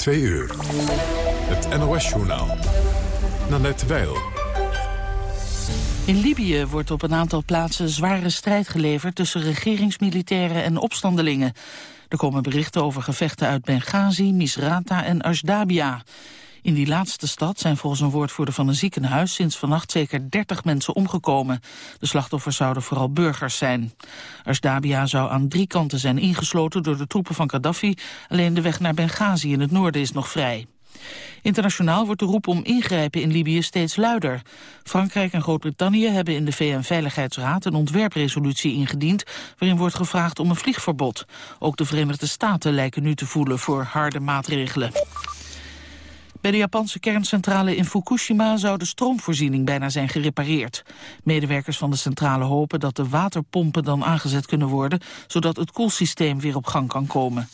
Twee uur. Het NOS-journaal. Nanette Weil. In Libië wordt op een aantal plaatsen zware strijd geleverd... tussen regeringsmilitairen en opstandelingen. Er komen berichten over gevechten uit Benghazi, Misrata en Ashdabia. In die laatste stad zijn volgens een woordvoerder van een ziekenhuis sinds vannacht zeker 30 mensen omgekomen. De slachtoffers zouden vooral burgers zijn. Ashdabia zou aan drie kanten zijn ingesloten door de troepen van Gaddafi. Alleen de weg naar Benghazi in het noorden is nog vrij. Internationaal wordt de roep om ingrijpen in Libië steeds luider. Frankrijk en Groot-Brittannië hebben in de VN-veiligheidsraad een ontwerpresolutie ingediend... waarin wordt gevraagd om een vliegverbod. Ook de Verenigde Staten lijken nu te voelen voor harde maatregelen. Bij de Japanse kerncentrale in Fukushima zou de stroomvoorziening bijna zijn gerepareerd. Medewerkers van de centrale hopen dat de waterpompen dan aangezet kunnen worden, zodat het koelsysteem weer op gang kan komen.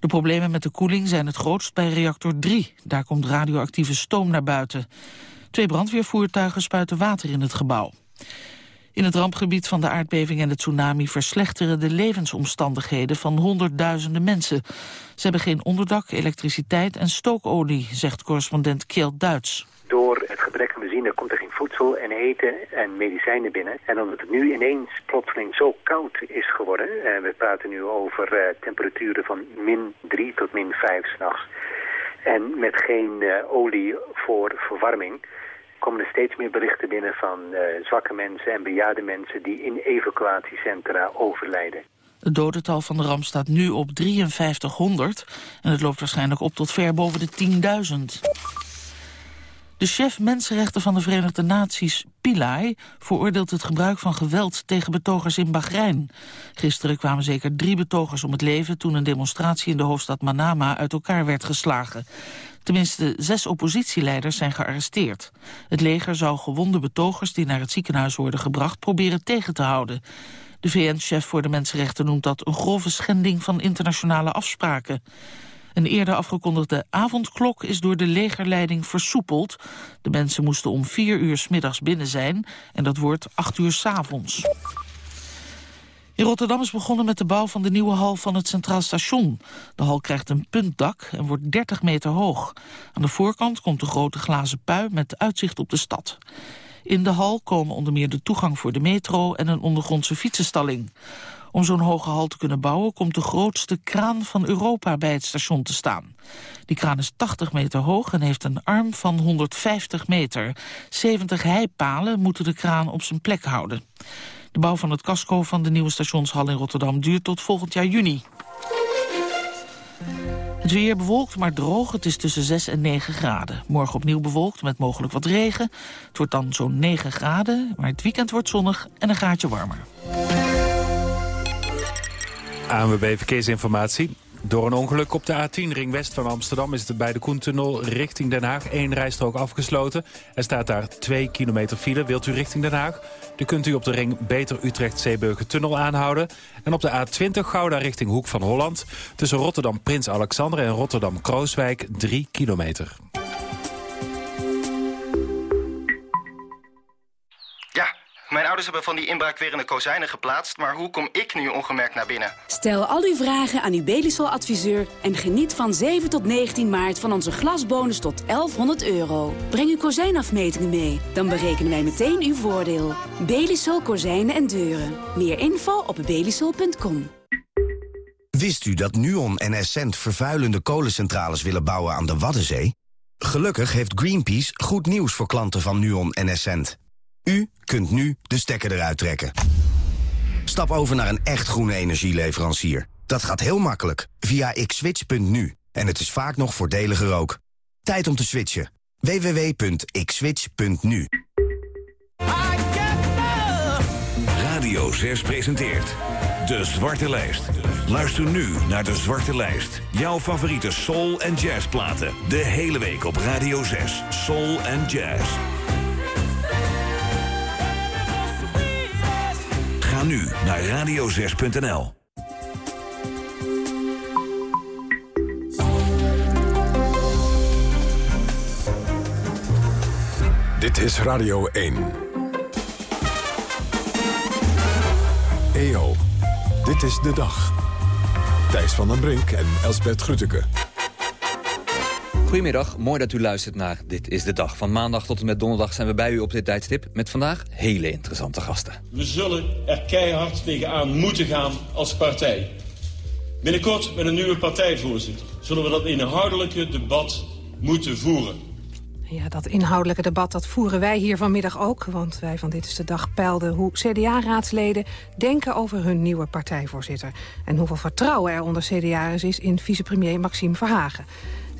De problemen met de koeling zijn het grootst bij reactor 3. Daar komt radioactieve stoom naar buiten. Twee brandweervoertuigen spuiten water in het gebouw. In het rampgebied van de aardbeving en de tsunami verslechteren de levensomstandigheden van honderdduizenden mensen. Ze hebben geen onderdak, elektriciteit en stookolie, zegt correspondent Kjeld Duits. Door het gebrek aan benzine komt er geen voedsel en eten en medicijnen binnen. En omdat het nu ineens plotseling zo koud is geworden, en eh, we praten nu over uh, temperaturen van min 3 tot min 5 s'nachts. En met geen uh, olie voor verwarming komen er steeds meer berichten binnen van uh, zwakke mensen en bejaarde mensen die in evacuatiecentra overlijden. Het dodental van de ramp staat nu op 5300 en het loopt waarschijnlijk op tot ver boven de 10.000. De chef mensenrechten van de Verenigde Naties, Pillay, veroordeelt het gebruik van geweld tegen betogers in Bahrein. Gisteren kwamen zeker drie betogers om het leven toen een demonstratie in de hoofdstad Manama uit elkaar werd geslagen. Tenminste, zes oppositieleiders zijn gearresteerd. Het leger zou gewonde betogers die naar het ziekenhuis worden gebracht proberen tegen te houden. De VN-chef voor de mensenrechten noemt dat een grove schending van internationale afspraken. Een eerder afgekondigde avondklok is door de legerleiding versoepeld. De mensen moesten om vier uur s middags binnen zijn en dat wordt acht uur s avonds. In Rotterdam is begonnen met de bouw van de nieuwe hal van het Centraal Station. De hal krijgt een puntdak en wordt 30 meter hoog. Aan de voorkant komt de grote glazen pui met uitzicht op de stad. In de hal komen onder meer de toegang voor de metro en een ondergrondse fietsenstalling. Om zo'n hoge hal te kunnen bouwen komt de grootste kraan van Europa bij het station te staan. Die kraan is 80 meter hoog en heeft een arm van 150 meter. 70 heipalen moeten de kraan op zijn plek houden. De bouw van het casco van de nieuwe stationshal in Rotterdam duurt tot volgend jaar juni. Het weer bewolkt, maar droog. Het is tussen 6 en 9 graden. Morgen opnieuw bewolkt met mogelijk wat regen. Het wordt dan zo'n 9 graden, maar het weekend wordt zonnig en een gaatje warmer. ANWB Verkeersinformatie. Door een ongeluk op de A10 ring west van Amsterdam... is het bij de Koentunnel richting Den Haag één rijstrook afgesloten. Er staat daar 2 kilometer file. Wilt u richting Den Haag? Dan kunt u op de ring beter Utrecht-Zeeburger-tunnel aanhouden. En op de A20 Gouda richting Hoek van Holland... tussen Rotterdam-Prins Alexander en Rotterdam-Krooswijk 3 kilometer. Mijn ouders hebben van die inbraakwerende kozijnen geplaatst... maar hoe kom ik nu ongemerkt naar binnen? Stel al uw vragen aan uw Belisol-adviseur... en geniet van 7 tot 19 maart van onze glasbonus tot 1100 euro. Breng uw kozijnafmetingen mee, dan berekenen wij meteen uw voordeel. Belisol Kozijnen en Deuren. Meer info op belisol.com. Wist u dat Nuon en Essent vervuilende kolencentrales willen bouwen aan de Waddenzee? Gelukkig heeft Greenpeace goed nieuws voor klanten van Nuon en Essent. U kunt nu de stekker eruit trekken. Stap over naar een echt groene energieleverancier. Dat gaat heel makkelijk via xswitch.nu. En het is vaak nog voordeliger ook. Tijd om te switchen. www.xswitch.nu Radio 6 presenteert De Zwarte Lijst. Luister nu naar De Zwarte Lijst. Jouw favoriete soul- en jazzplaten. De hele week op Radio 6. Soul en jazz. Nu naar radio6.nl. Dit is Radio 1. EO, dit is de dag. Thijs van den Brink en Elsbert Grütke. Goedemiddag, mooi dat u luistert naar Dit is de Dag. Van maandag tot en met donderdag zijn we bij u op dit tijdstip... met vandaag hele interessante gasten. We zullen er keihard tegenaan moeten gaan als partij. Binnenkort met een nieuwe partijvoorzitter... zullen we dat inhoudelijke debat moeten voeren. Ja, dat inhoudelijke debat dat voeren wij hier vanmiddag ook. Want wij van Dit is de Dag peilden hoe CDA-raadsleden denken over hun nieuwe partijvoorzitter. En hoeveel vertrouwen er onder CDA'ers is in vicepremier Maxime Verhagen.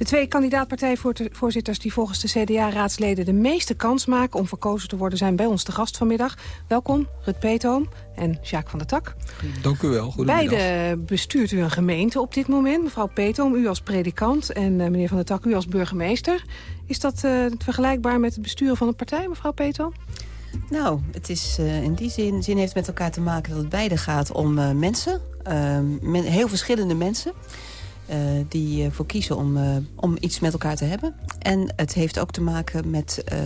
De twee kandidaat-partijvoorzitters die volgens de CDA-raadsleden de meeste kans maken om verkozen te worden zijn bij ons te gast vanmiddag. Welkom, Rut Peetoom en Jacques van der Tak. Dank u wel, goedemiddag. Beide bestuurt u een gemeente op dit moment. Mevrouw Peetoom, u als predikant en uh, meneer van der Tak, u als burgemeester. Is dat uh, vergelijkbaar met het besturen van een partij, mevrouw Peetoom? Nou, het is uh, in die zin, zin heeft met elkaar te maken dat het beide gaat om mensen. Men, heel verschillende mensen. Uh, die ervoor kiezen om, uh, om iets met elkaar te hebben. En het heeft ook te maken met uh,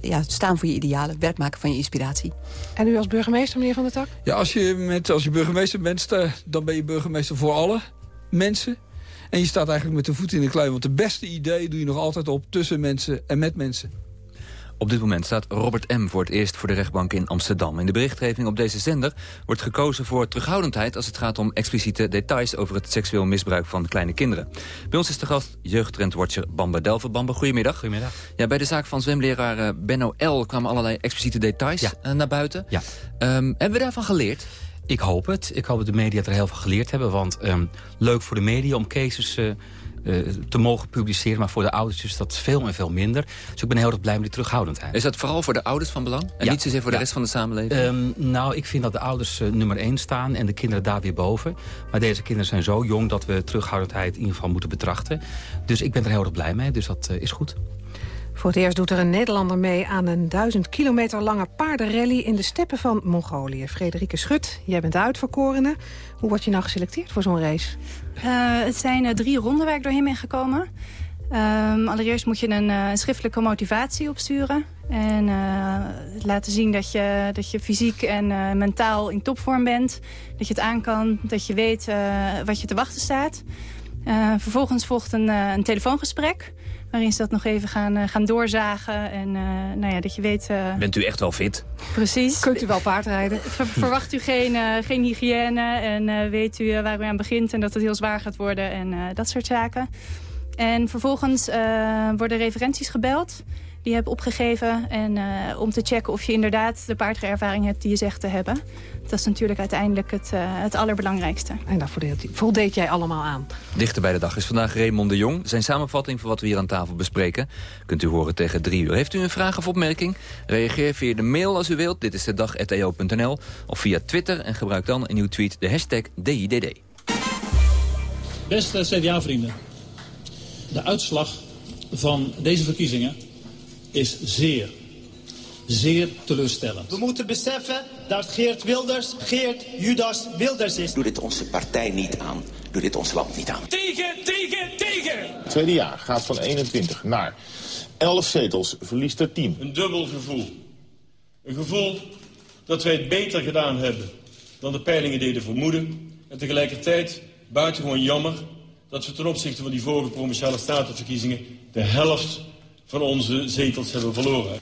ja, staan voor je idealen, werk maken van je inspiratie. En u als burgemeester, meneer Van der Tak? Ja, als je, met, als je burgemeester bent, dan ben je burgemeester voor alle mensen. En je staat eigenlijk met de voet in de klei. Want de beste idee doe je nog altijd op tussen mensen en met mensen. Op dit moment staat Robert M. voor het eerst voor de rechtbank in Amsterdam. In de berichtgeving op deze zender wordt gekozen voor terughoudendheid... als het gaat om expliciete details over het seksueel misbruik van kleine kinderen. Bij ons is de gast jeugdtrendwatcher Bamba Delver. Bamba, goedemiddag. Goedemiddag. Ja, bij de zaak van zwemleraar uh, Benno L. kwamen allerlei expliciete details ja. uh, naar buiten. Ja. Um, hebben we daarvan geleerd? Ik hoop het. Ik hoop dat de media er heel veel geleerd hebben. Want um, leuk voor de media om cases... Uh, te mogen publiceren. Maar voor de ouders is dat veel en veel minder. Dus ik ben heel erg blij met die terughoudendheid. Is dat vooral voor de ouders van belang? En ja. niet zozeer voor de ja. rest van de samenleving? Um, nou, ik vind dat de ouders uh, nummer één staan en de kinderen daar weer boven. Maar deze kinderen zijn zo jong dat we terughoudendheid in ieder geval moeten betrachten. Dus ik ben er heel erg blij mee. Dus dat uh, is goed. Voor het eerst doet er een Nederlander mee aan een duizend kilometer lange paardenrally in de steppen van Mongolië. Frederike Schut, jij bent de uitverkorene. Hoe word je nou geselecteerd voor zo'n race? Uh, het zijn uh, drie ronden waar ik doorheen ben gekomen. Um, allereerst moet je een uh, schriftelijke motivatie opsturen. En laten zien dat je, dat je fysiek en mentaal in topvorm bent. Dat je het aan kan, dat je weet wat je te wachten staat. Vervolgens volgt een, een telefoongesprek waarin ze dat nog even gaan, uh, gaan doorzagen. En uh, nou ja, dat je weet... Uh, Bent u echt wel fit? Precies. Kunt u wel paardrijden? Ver, verwacht u geen, geen hygiëne en weet u waar u aan begint... en dat het heel zwaar gaat worden en dat soort zaken. En vervolgens worden referenties gebeld die je hebt opgegeven. En uh, om te checken of je inderdaad de paardrijervaring hebt die je zegt te hebben. Dat is natuurlijk uiteindelijk het, uh, het allerbelangrijkste. En daar voldeed, voldeed jij allemaal aan. Dichter bij de dag is vandaag Raymond de Jong. Zijn samenvatting van wat we hier aan tafel bespreken... kunt u horen tegen drie uur. Heeft u een vraag of opmerking? Reageer via de mail als u wilt. Dit is de dag.eo.nl. Of via Twitter en gebruik dan in uw tweet de hashtag DIDD. Beste CDA-vrienden. De uitslag van deze verkiezingen is zeer, zeer teleurstellend. We moeten beseffen dat Geert Wilders Geert Judas Wilders is. Doe dit onze partij niet aan. Doe dit ons land niet aan. Tegen, tegen, tegen! Het tweede jaar gaat van 21 naar 11 zetels, verliest er 10. Een dubbel gevoel. Een gevoel dat wij het beter gedaan hebben dan de peilingen deden vermoeden. En tegelijkertijd buitengewoon jammer dat we ten opzichte van die vorige Provinciale Statenverkiezingen de helft van onze zetels hebben verloren.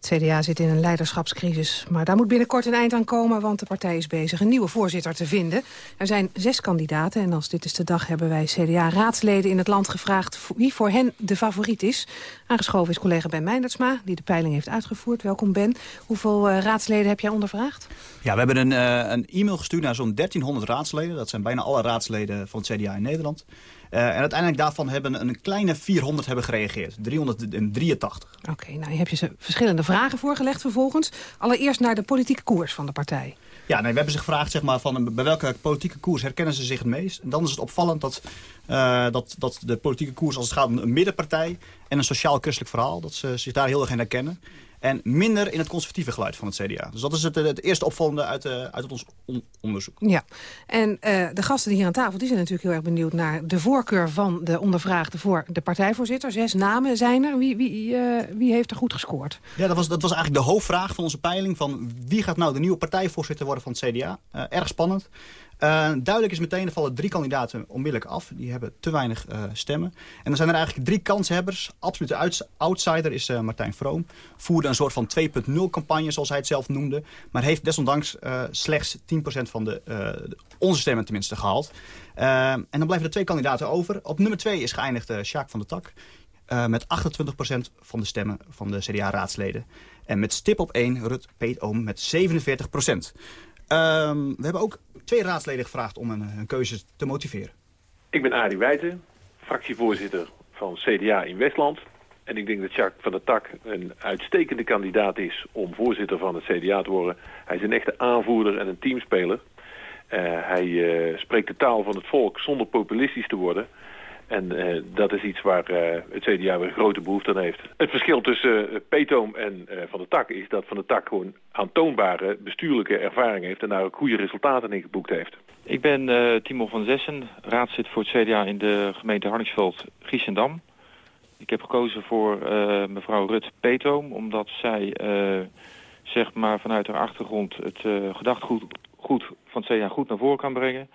Het CDA zit in een leiderschapscrisis, maar daar moet binnenkort een eind aan komen... want de partij is bezig een nieuwe voorzitter te vinden. Er zijn zes kandidaten en als dit is de dag hebben wij CDA-raadsleden in het land gevraagd... wie voor hen de favoriet is. Aangeschoven is collega Ben Meindertsma, die de peiling heeft uitgevoerd. Welkom Ben. Hoeveel uh, raadsleden heb jij ondervraagd? Ja, we hebben een, uh, een e-mail gestuurd naar zo'n 1300 raadsleden. Dat zijn bijna alle raadsleden van het CDA in Nederland. Uh, en uiteindelijk daarvan hebben een kleine 400 hebben gereageerd. 383. Oké, okay, nou heb je ze verschillende vragen voorgelegd vervolgens. Allereerst naar de politieke koers van de partij. Ja, nee, we hebben ze gevraagd zeg maar, van bij welke politieke koers herkennen ze zich het meest. En dan is het opvallend dat, uh, dat, dat de politieke koers als het gaat om een middenpartij en een sociaal-christelijk verhaal, dat ze zich daar heel erg in herkennen. En minder in het conservatieve geluid van het CDA. Dus dat is het, het eerste opvallende uit, uh, uit ons on onderzoek. Ja, en uh, de gasten hier aan tafel die zijn natuurlijk heel erg benieuwd naar de voorkeur van de ondervraagde voor de partijvoorzitter. Zes namen zijn er. Wie, wie, uh, wie heeft er goed gescoord? Ja, dat was, dat was eigenlijk de hoofdvraag van onze peiling. Van wie gaat nou de nieuwe partijvoorzitter worden van het CDA? erg spannend. Duidelijk is meteen, er vallen drie kandidaten onmiddellijk af. Die hebben te weinig stemmen. En dan zijn er eigenlijk drie kanshebbers. Absolute outsider is Martijn Vroom. Voerde een soort van 2.0 campagne, zoals hij het zelf noemde. Maar heeft desondanks slechts 10% van de, onze stemmen tenminste gehaald. en dan blijven er twee kandidaten over. Op nummer 2 is geëindigd uh, Sjaak van der Tak. Met 28% van de stemmen van de CDA-raadsleden. En met stip op 1 Rut Peet met 47%. Um, we hebben ook twee raadsleden gevraagd om een, een keuze te motiveren. Ik ben Arie Wijten, fractievoorzitter van CDA in Westland. En ik denk dat Jacques van der Tak een uitstekende kandidaat is om voorzitter van het CDA te worden. Hij is een echte aanvoerder en een teamspeler. Uh, hij uh, spreekt de taal van het volk zonder populistisch te worden. En uh, dat is iets waar uh, het CDA weer grote behoefte aan heeft. Het verschil tussen uh, Peetoom en Van der Tak is dat Van der Tak gewoon aantoonbare bestuurlijke ervaring heeft... en daar ook goede resultaten in geboekt heeft. Ik ben Timo van Zessen, raadslid voor het CDA in de gemeente Harningsveld-Giessendam. Ik heb gekozen voor mevrouw Rut Peetoom, omdat zij zeg maar vanuit haar achtergrond het gedachtegoed goed van het CDA goed naar voren kan brengen...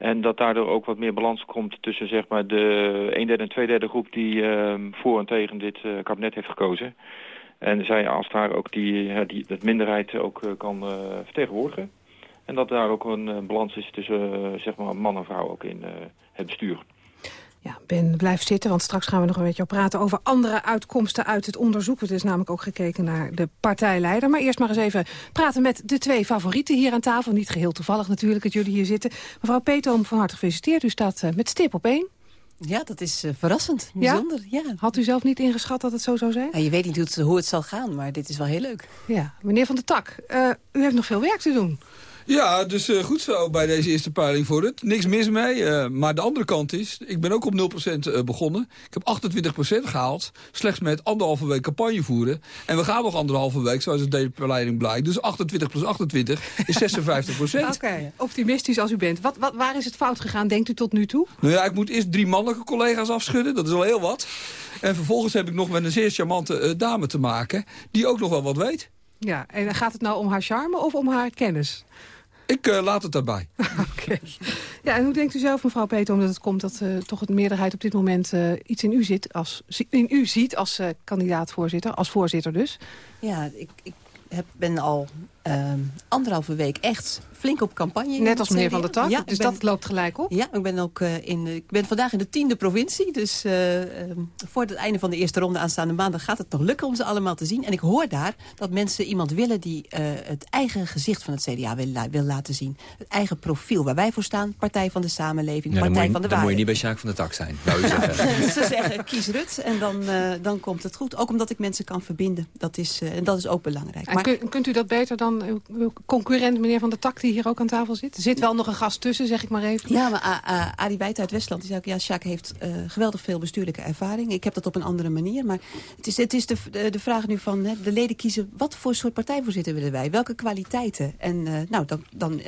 En dat daardoor ook wat meer balans komt tussen zeg maar, de een derde en twee derde groep die uh, voor en tegen dit uh, kabinet heeft gekozen. En zij als daar ook die, uh, die minderheid ook uh, kan vertegenwoordigen. En dat daar ook een balans is tussen zeg maar man en vrouw ook in het bestuur. Ja, Ben, blijf zitten, want straks gaan we nog een beetje praten... over andere uitkomsten uit het onderzoek. Het is namelijk ook gekeken naar de partijleider. Maar eerst maar eens even praten met de twee favorieten hier aan tafel. Niet geheel toevallig natuurlijk dat jullie hier zitten. Mevrouw Peetoom, van harte gefeliciteerd. U staat uh, met stip op één. Ja, dat is uh, verrassend, bijzonder. Ja? ja? Had u zelf niet ingeschat dat het zo zou zijn? Ja, je weet niet hoe het, hoe het, zal gaan, maar dit is wel heel leuk. Ja, meneer Van der Tak, uh, u heeft nog veel werk te doen. Ja, dus uh, goed zo bij deze eerste peiling voor het. Niks mis mee. Uh, maar de andere kant is, ik ben ook op 0% uh, begonnen. Ik heb 28% gehaald. Slechts met anderhalve week campagne voeren. En we gaan nog anderhalve week, zoals het deze peiling blijkt. Dus 28 plus 28 is 56%. Oké, okay. optimistisch als u bent. Wat, wat, waar is het fout gegaan, denkt u tot nu toe? Nou ja, ik moet eerst drie mannelijke collega's afschudden. Dat is al heel wat. En vervolgens heb ik nog met een zeer charmante dame te maken... die ook nog wel wat weet. Ja, en gaat het nou om haar charme of om haar kennis? Ik uh, laat het daarbij. Oké. Ja, en hoe denkt u zelf, mevrouw Peter, omdat het komt dat uh, toch de meerderheid op dit moment uh, iets in u, zit als, in u ziet als kandidaat-voorzitter, als voorzitter dus? Ja, ik, ik heb, ben al anderhalve week echt flink op campagne. Net als meneer Van der Tak, ja, dus ben, dat loopt gelijk op? Ja, ik ben, ook, uh, in, ik ben vandaag in de tiende provincie. Dus uh, uh, voor het einde van de eerste ronde aanstaande maandag gaat het nog lukken om ze allemaal te zien. En ik hoor daar dat mensen iemand willen die het eigen gezicht van het CDA wil, wil, laten zien. Het eigen profiel waar wij voor staan. Partij van de Samenleving, Partij je, van de Dan moet je niet bij Sjaak van de Tak zijn, zou je zeggen. Ze zeggen kies Rut en dan, dan komt het goed. Ook omdat ik mensen kan verbinden. Dat is, en dat is ook belangrijk. En maar, kunt u dat beter dan uw, uw concurrent meneer Van der Tak die hier ook aan tafel zit? Er zit wel nog een gast tussen, zeg ik maar even. Ja, maar uh, Arie Wijt uit Westland, die zei ook... ja, Sjaak heeft uh, geweldig veel bestuurlijke ervaring. Ik heb dat op een andere manier. Maar het is, het is de, de, de vraag nu van hè, de leden kiezen... wat voor soort partijvoorzitter willen wij? Welke kwaliteiten? En uh, nou, dan, dan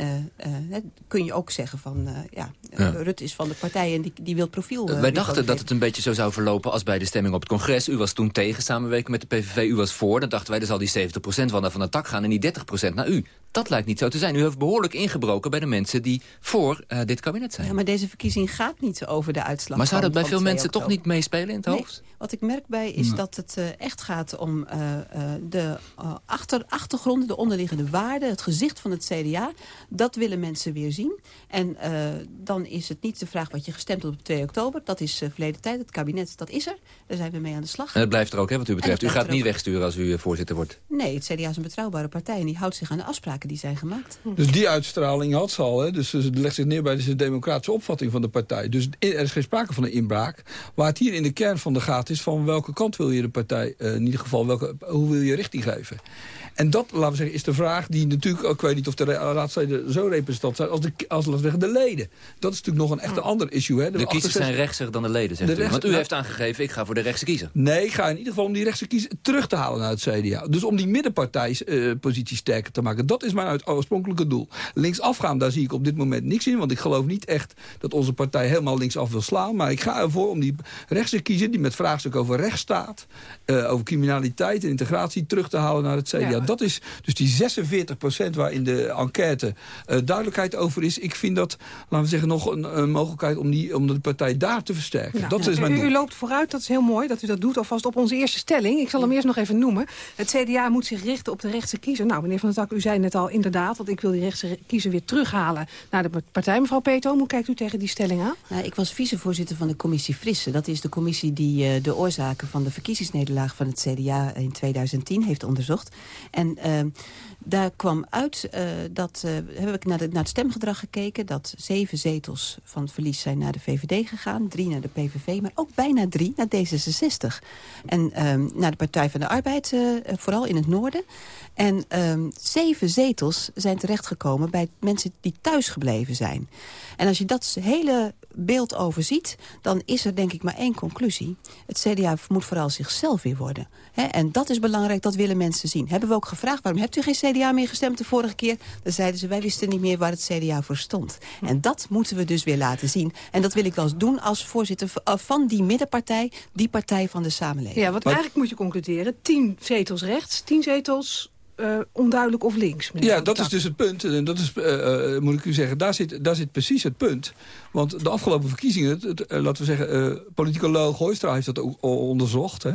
kun je ook zeggen van... ja, ja. Rut is van de partij en die, die wil profiel... wij dachten dat het een beetje zo zou verlopen als bij de stemming op het congres. U was toen tegen samenwerken met de PVV, u was voor. Dan dachten wij, er zal die 70% van, van de tak gaan en die 30% naar u. Dat lijkt niet zo te zijn. U heeft behoorlijk ingebroken bij de mensen die voor uh, dit kabinet zijn. Ja, maar deze verkiezing gaat niet over de uitslag Maar zou dat bij veel mensen oktober. toch niet meespelen in het nee, hoofd? Wat ik merk bij is dat het uh, echt gaat om uh, de achter, achtergronden, de onderliggende waarden, het gezicht van het CDA. Dat willen mensen weer zien. En dan is het niet de vraag wat je gestemd hebt op 2 oktober. Dat is verleden tijd. Het kabinet, dat is er. Daar zijn we mee aan de slag. En het blijft er ook, hè, wat u betreft. U gaat niet ook. wegsturen als u voorzitter wordt. Nee, het CDA is een betrouwbare partij en die houdt zich aan de afspraken die zijn gemaakt. Dus die uitstraling had ze al. Hè? Dus het legt zich neer bij de democratische opvatting van de partij. Dus er is geen sprake van een inbraak. Waar het hier in de kern van de gaat is van welke kant wil je de partij... Uh, in ieder geval welke, hoe wil je richting geven. En dat, laten we zeggen, is de vraag die natuurlijk... ik weet niet of de raadsleden zo representant zijn als de, als, laten we zeggen, de leden. Dat is natuurlijk nog een echt ander issue. Hè? De, de kiezers zijn rechtser dan de leden, zegt de u. rechts, Want u heeft aangegeven, ik ga voor de rechtse kiezer. Nee, ik ga in ieder geval om die rechtse kiezer terug te halen naar het CDA. Dus om die middenpartijpositie uh, sterker te maken. Dat is mijn oorspronkelijke doel. Linksaf gaan, daar zie ik op dit moment niks in. Want ik geloof niet echt dat onze partij helemaal linksaf wil slaan. Maar ik ga ervoor om die rechtse kiezer... die met vraagstukken over rechtsstaat, uh, over criminaliteit en integratie... terug te halen naar het CDA. Ja, Dat is dus die 46% waar in de enquête uh, duidelijkheid over is. Ik vind dat, laten we zeggen, nog een, een mogelijkheid om, die, om de partij daar te versterken. Dat is mijn u, loopt vooruit, dat is heel mooi dat u dat doet. Alvast op onze eerste stelling. Ik zal hem eerst nog even noemen. Het CDA moet zich richten op de rechtse kiezer. Nou, meneer Van der Tak, u zei net al inderdaad... want ik wil die rechtse kiezer weer terughalen naar de partij. Mevrouw Peto, hoe kijkt u tegen die stelling aan? Nou, ik was vicevoorzitter van de commissie Frisse. Dat is de commissie die uh, de oorzaken van de verkiezingsnederlaag van het CDA in 2010 heeft onderzocht. En uh, daar kwam uit uh, dat, uh, heb ik naar, naar het stemgedrag gekeken... dat zeven zetels van het verlies zijn naar de VVD gegaan... drie naar de PVV, maar ook bijna drie naar D66. En um, naar de Partij van de Arbeid, uh, vooral in het noorden. En um, zeven zetels zijn terechtgekomen bij mensen die thuisgebleven zijn. En als je dat hele beeld overziet, dan is er denk ik maar één conclusie. Het CDA moet vooral zichzelf weer worden. En dat is belangrijk, dat willen mensen zien. Hebben we ook gevraagd, waarom hebt u geen CDA meer gestemd de vorige keer? Dan zeiden ze, wij wisten niet meer waar het CDA voor stond. En dat moeten we dus weer laten zien. En dat wil ik wel eens doen als voorzitter van die middenpartij, die partij van de samenleving. Ja, want eigenlijk moet je concluderen, tien zetels rechts, tien zetels uh, onduidelijk of links. Ja, dat is dus het punt. En dat is, uh, uh, moet ik u zeggen, daar zit, daar zit precies het punt. Want de afgelopen verkiezingen, het, het, laten we zeggen... politicoloog Hoystra heeft dat ook onderzocht. Hè?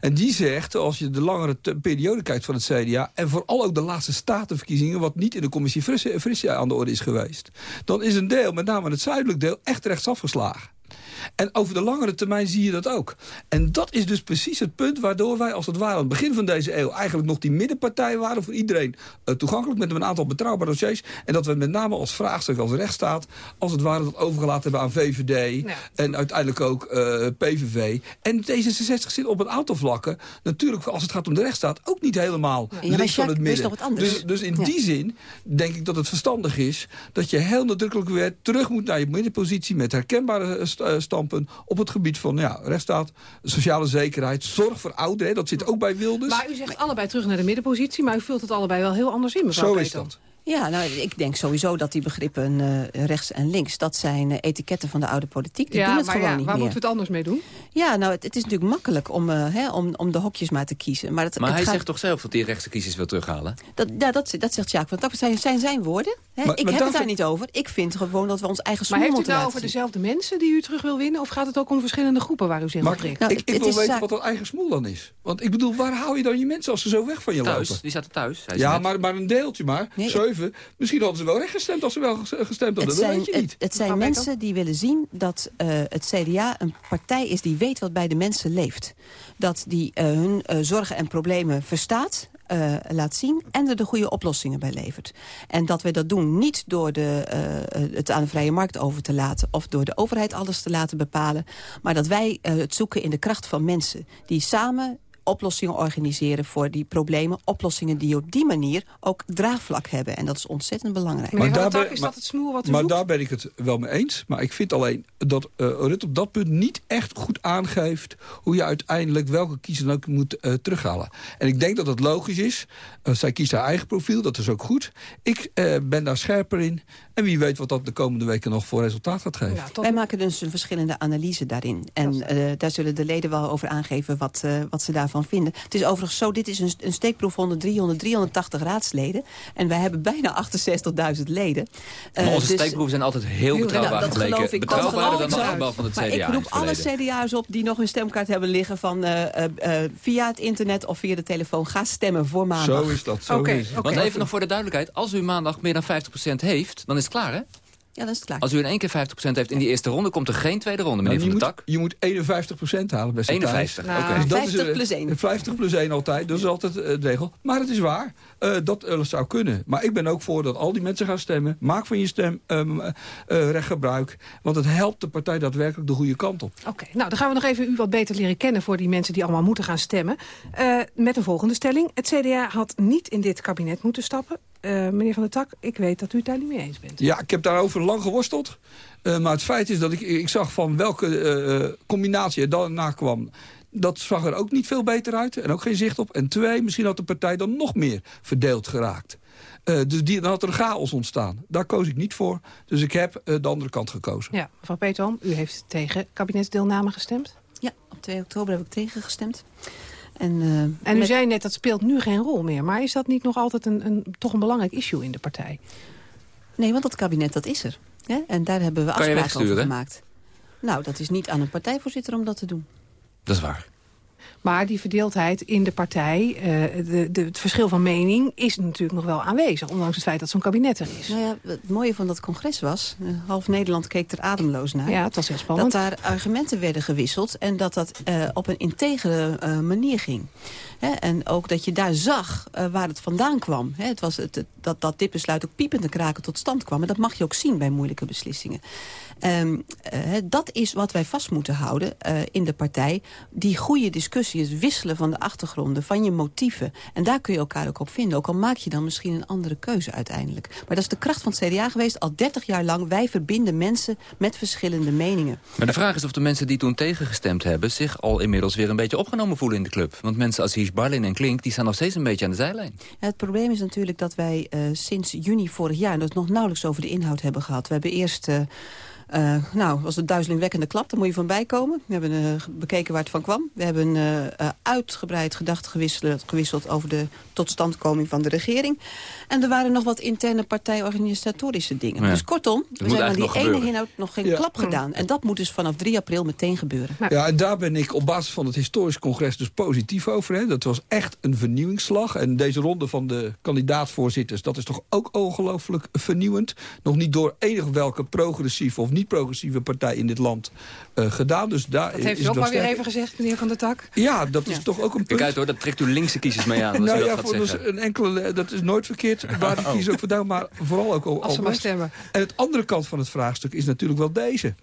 En die zegt, als je de langere periode kijkt van het CDA... en vooral ook de laatste statenverkiezingen... wat niet in de commissie Frisse aan de orde is geweest... dan is een deel, met name het zuidelijk deel, echt rechtsaf geslagen. En over de langere termijn zie je dat ook. En dat is dus precies het punt waardoor wij als het ware... aan het begin van deze eeuw eigenlijk nog die middenpartij waren... voor iedereen uh, toegankelijk met een aantal betrouwbare dossiers. En dat we met name als vraagstuk als rechtsstaat... als het ware dat overgelaten hebben aan VVD... Ja. en uiteindelijk ook uh, PVV. En D66 zit op een aantal vlakken... natuurlijk als het gaat om de rechtsstaat... ook niet helemaal ja, links van het midden. Dus, dus in ja. die zin denk ik dat het verstandig is... dat je heel nadrukkelijk weer terug moet naar je middenpositie... met herkenbare uh, standpunt op het gebied van ja, rechtsstaat, sociale zekerheid, zorg voor ouderen. Dat zit ook bij Wilders. Maar u zegt allebei terug naar de middenpositie, maar u vult het allebei wel heel anders in, mevrouw Zo is dat. Ja, nou, ik denk sowieso dat die begrippen uh, rechts en links... dat zijn uh, etiketten van de oude politiek. Die ja, doen het maar gewoon ja, niet waar meer. moeten we het anders mee doen? Ja, nou, het, het is natuurlijk makkelijk om, uh, hè, om, om de hokjes maar te kiezen. Maar, het, maar het hij gaat... zegt toch zelf dat hij rechtse kiezers wil terughalen? Dat, ja, dat, dat zegt Jacques van dat zijn, zijn zijn woorden. Hè? Maar, ik maar heb het daar niet over. Ik vind gewoon dat we ons eigen Maar smoel heeft u het nou over dezelfde mensen die u terug wil winnen? Of gaat het ook om verschillende groepen waar u zich Maar op richt? Nou, ik, ik het wil weten zaak- wat dat eigen smoel dan is. Want ik bedoel, waar hou je dan je mensen als ze zo weg van je Thuis, lopen? die zaten thuis. Ja, maar, maar een deeltje maar. Nee, Misschien hadden ze wel recht gestemd als ze wel ges- gestemd hadden. Het Dat zijn, weet je het, niet. het zijn mensen die willen zien dat eh, het CDA een partij is die weet wat bij de mensen leeft. Dat die eh, hun eh, zorgen en problemen verstaat, eh, laat zien en er de goede oplossingen bij levert. En dat we dat doen niet door de, eh, het aan de vrije markt over te laten... of door de overheid alles te laten bepalen... maar dat wij eh, het zoeken in de kracht van mensen... die samen oplossingen organiseren voor die problemen. Oplossingen die op die manier ook draagvlak hebben. En dat is ontzettend belangrijk. Der daar is maar- dat het smoel wat u Maar daar ben ik het wel mee eens. Maar ik vind alleen dat uh, Rutte op dat punt niet echt goed aangeeft... hoe je uiteindelijk welke kiezer dan ook moet uh, terughalen. En ik denk dat het logisch is. Uh, zij kiest haar eigen profiel, dat is ook goed. Ik uh, ben daar scherper in. En wie weet wat dat de komende weken nog voor resultaat gaat geven. Ja, tot- Wij maken dus een verschillende analyse daarin. En eh, daar zullen de leden wel over aangeven wat, eh, wat ze daarvan vinden. Het is overigens zo, dit is een, een steekproef onder 300, 380 raadsleden. En wij hebben bijna 68.000 leden. Maar Eh, onze dus- steekproeven zijn altijd heel Nou, betrouwbaar dat gebleken. geloof ik. Dat Betrouwbaarder geloof dan ik de van het CDA Maar ik roep alle. CDA's op die nog hun stemkaart hebben liggen... van eh, eh, via het internet of via de telefoon. Ga stemmen voor maandag. Zo is dat, zo Oké, is. Want even nog voor de duidelijkheid. Als u maandag meer dan 50% heeft, dan is het klaar, hè? Ja, dat is klaar. Als u in één keer 50% heeft in die eerste ronde, komt er geen tweede ronde, meneer Nou, Van der Tak. je moet 51% halen, beste 51, Thijs. oké. Nou, Dus 50 eh, plus één. 50 plus 1 altijd, dat is altijd eh, de regel. Maar het is waar, eh, dat eh, zou kunnen. Maar ik ben ook voor dat al die mensen gaan stemmen. Maak van je stem ehm, eh, eh, recht gebruik. Want het helpt de partij daadwerkelijk de goede kant op. Oké, nou dan gaan we nog even u wat beter leren kennen... voor die mensen die allemaal moeten gaan stemmen. Eh, met een volgende stelling. Het CDA had niet in dit kabinet moeten stappen. Eh, meneer Van der Tak, ik weet dat u het daar niet mee eens bent. Ja, ik heb daarover lang geworsteld. Eh, maar het feit is dat ik, ik zag van welke eh, combinatie er daarna kwam... dat zag er ook niet veel beter uit en ook geen zicht op. En twee, misschien had de partij dan nog meer verdeeld geraakt. Eh, dus die, dan had er chaos ontstaan. Daar koos ik niet voor. Dus ik heb de andere kant gekozen. Ja, mevrouw Peetoom, u heeft tegen kabinetsdeelname gestemd. Ja, op 2 oktober heb ik tegengestemd. En, uh, en u zei net, dat speelt nu geen rol meer. Maar is dat niet nog altijd een, een, toch een belangrijk issue in de partij? Nee, want dat kabinet, dat is er. Ja? En daar hebben we afspraken over gemaakt. Nou, dat is niet aan een partijvoorzitter om dat te doen. Dat is waar. Maar die verdeeldheid in de partij, uh, de, de, het verschil van mening... is natuurlijk nog wel aanwezig, ondanks het feit dat zo'n kabinet er is. Nou ja, het mooie van dat congres was... Uh, half Nederland keek er ademloos naar. Ja, het was heel spannend. Dat daar argumenten werden gewisseld... en dat dat uh, op een integere manier ging. En ook dat je daar zag waar het vandaan kwam. Het was het, dat, dat dit besluit ook piepende kraken tot stand kwam. En dat mag je ook zien bij moeilijke beslissingen. Um, uh, dat is wat wij vast moeten houden uh, in de partij. Die goede discussie, het wisselen van de achtergronden, van je motieven. En daar kun je elkaar ook op vinden. Ook al maak je dan misschien een andere keuze uiteindelijk. Maar dat is de kracht van het CDA geweest. Al 30 jaar lang, wij verbinden mensen met verschillende meningen. Maar de vraag is of de mensen die toen tegengestemd hebben... zich al inmiddels weer een beetje opgenomen voelen in de club. Want mensen als Hies Barlin en Klink, die staan nog steeds een beetje aan de zijlijn. Ja, het probleem is natuurlijk dat wij uh, sinds juni vorig jaar... dat nog nauwelijks over de inhoud hebben gehad. We hebben eerst... Uh, nou, was een duizelingwekkende klap, daar moet je van bijkomen. We hebben uh, bekeken waar het van kwam. We hebben uh, uitgebreid gedachten gewisseld, gewisseld over de totstandkoming van de regering. En er waren nog wat interne partijorganisatorische dingen. Ja. Dus kortom, we zijn aan die ene inhoud nog geen ja. klap gedaan. En dat moet dus vanaf 3 april meteen gebeuren. Ja, en daar ben ik op basis van het historisch congres dus positief over. Hè. Dat was echt een vernieuwingsslag. En deze ronde van de kandidaatvoorzitters, dat is toch ook ongelooflijk vernieuwend. Nog niet door enig welke progressief of niet-progressieve partij in dit land uh, gedaan. Dus daar dat heeft u ook maar weer even gezegd, meneer Van der Tak. Ja, dat is toch ook een punt. Kijk uit hoor, dat trekt uw linkse kiezers mee aan. nou ja, voor dus een enkele, dat is nooit verkeerd. Waar die kiezers ook vandaan, maar vooral ook al. Als ze maar stemmen. En het andere kant van het vraagstuk is natuurlijk wel deze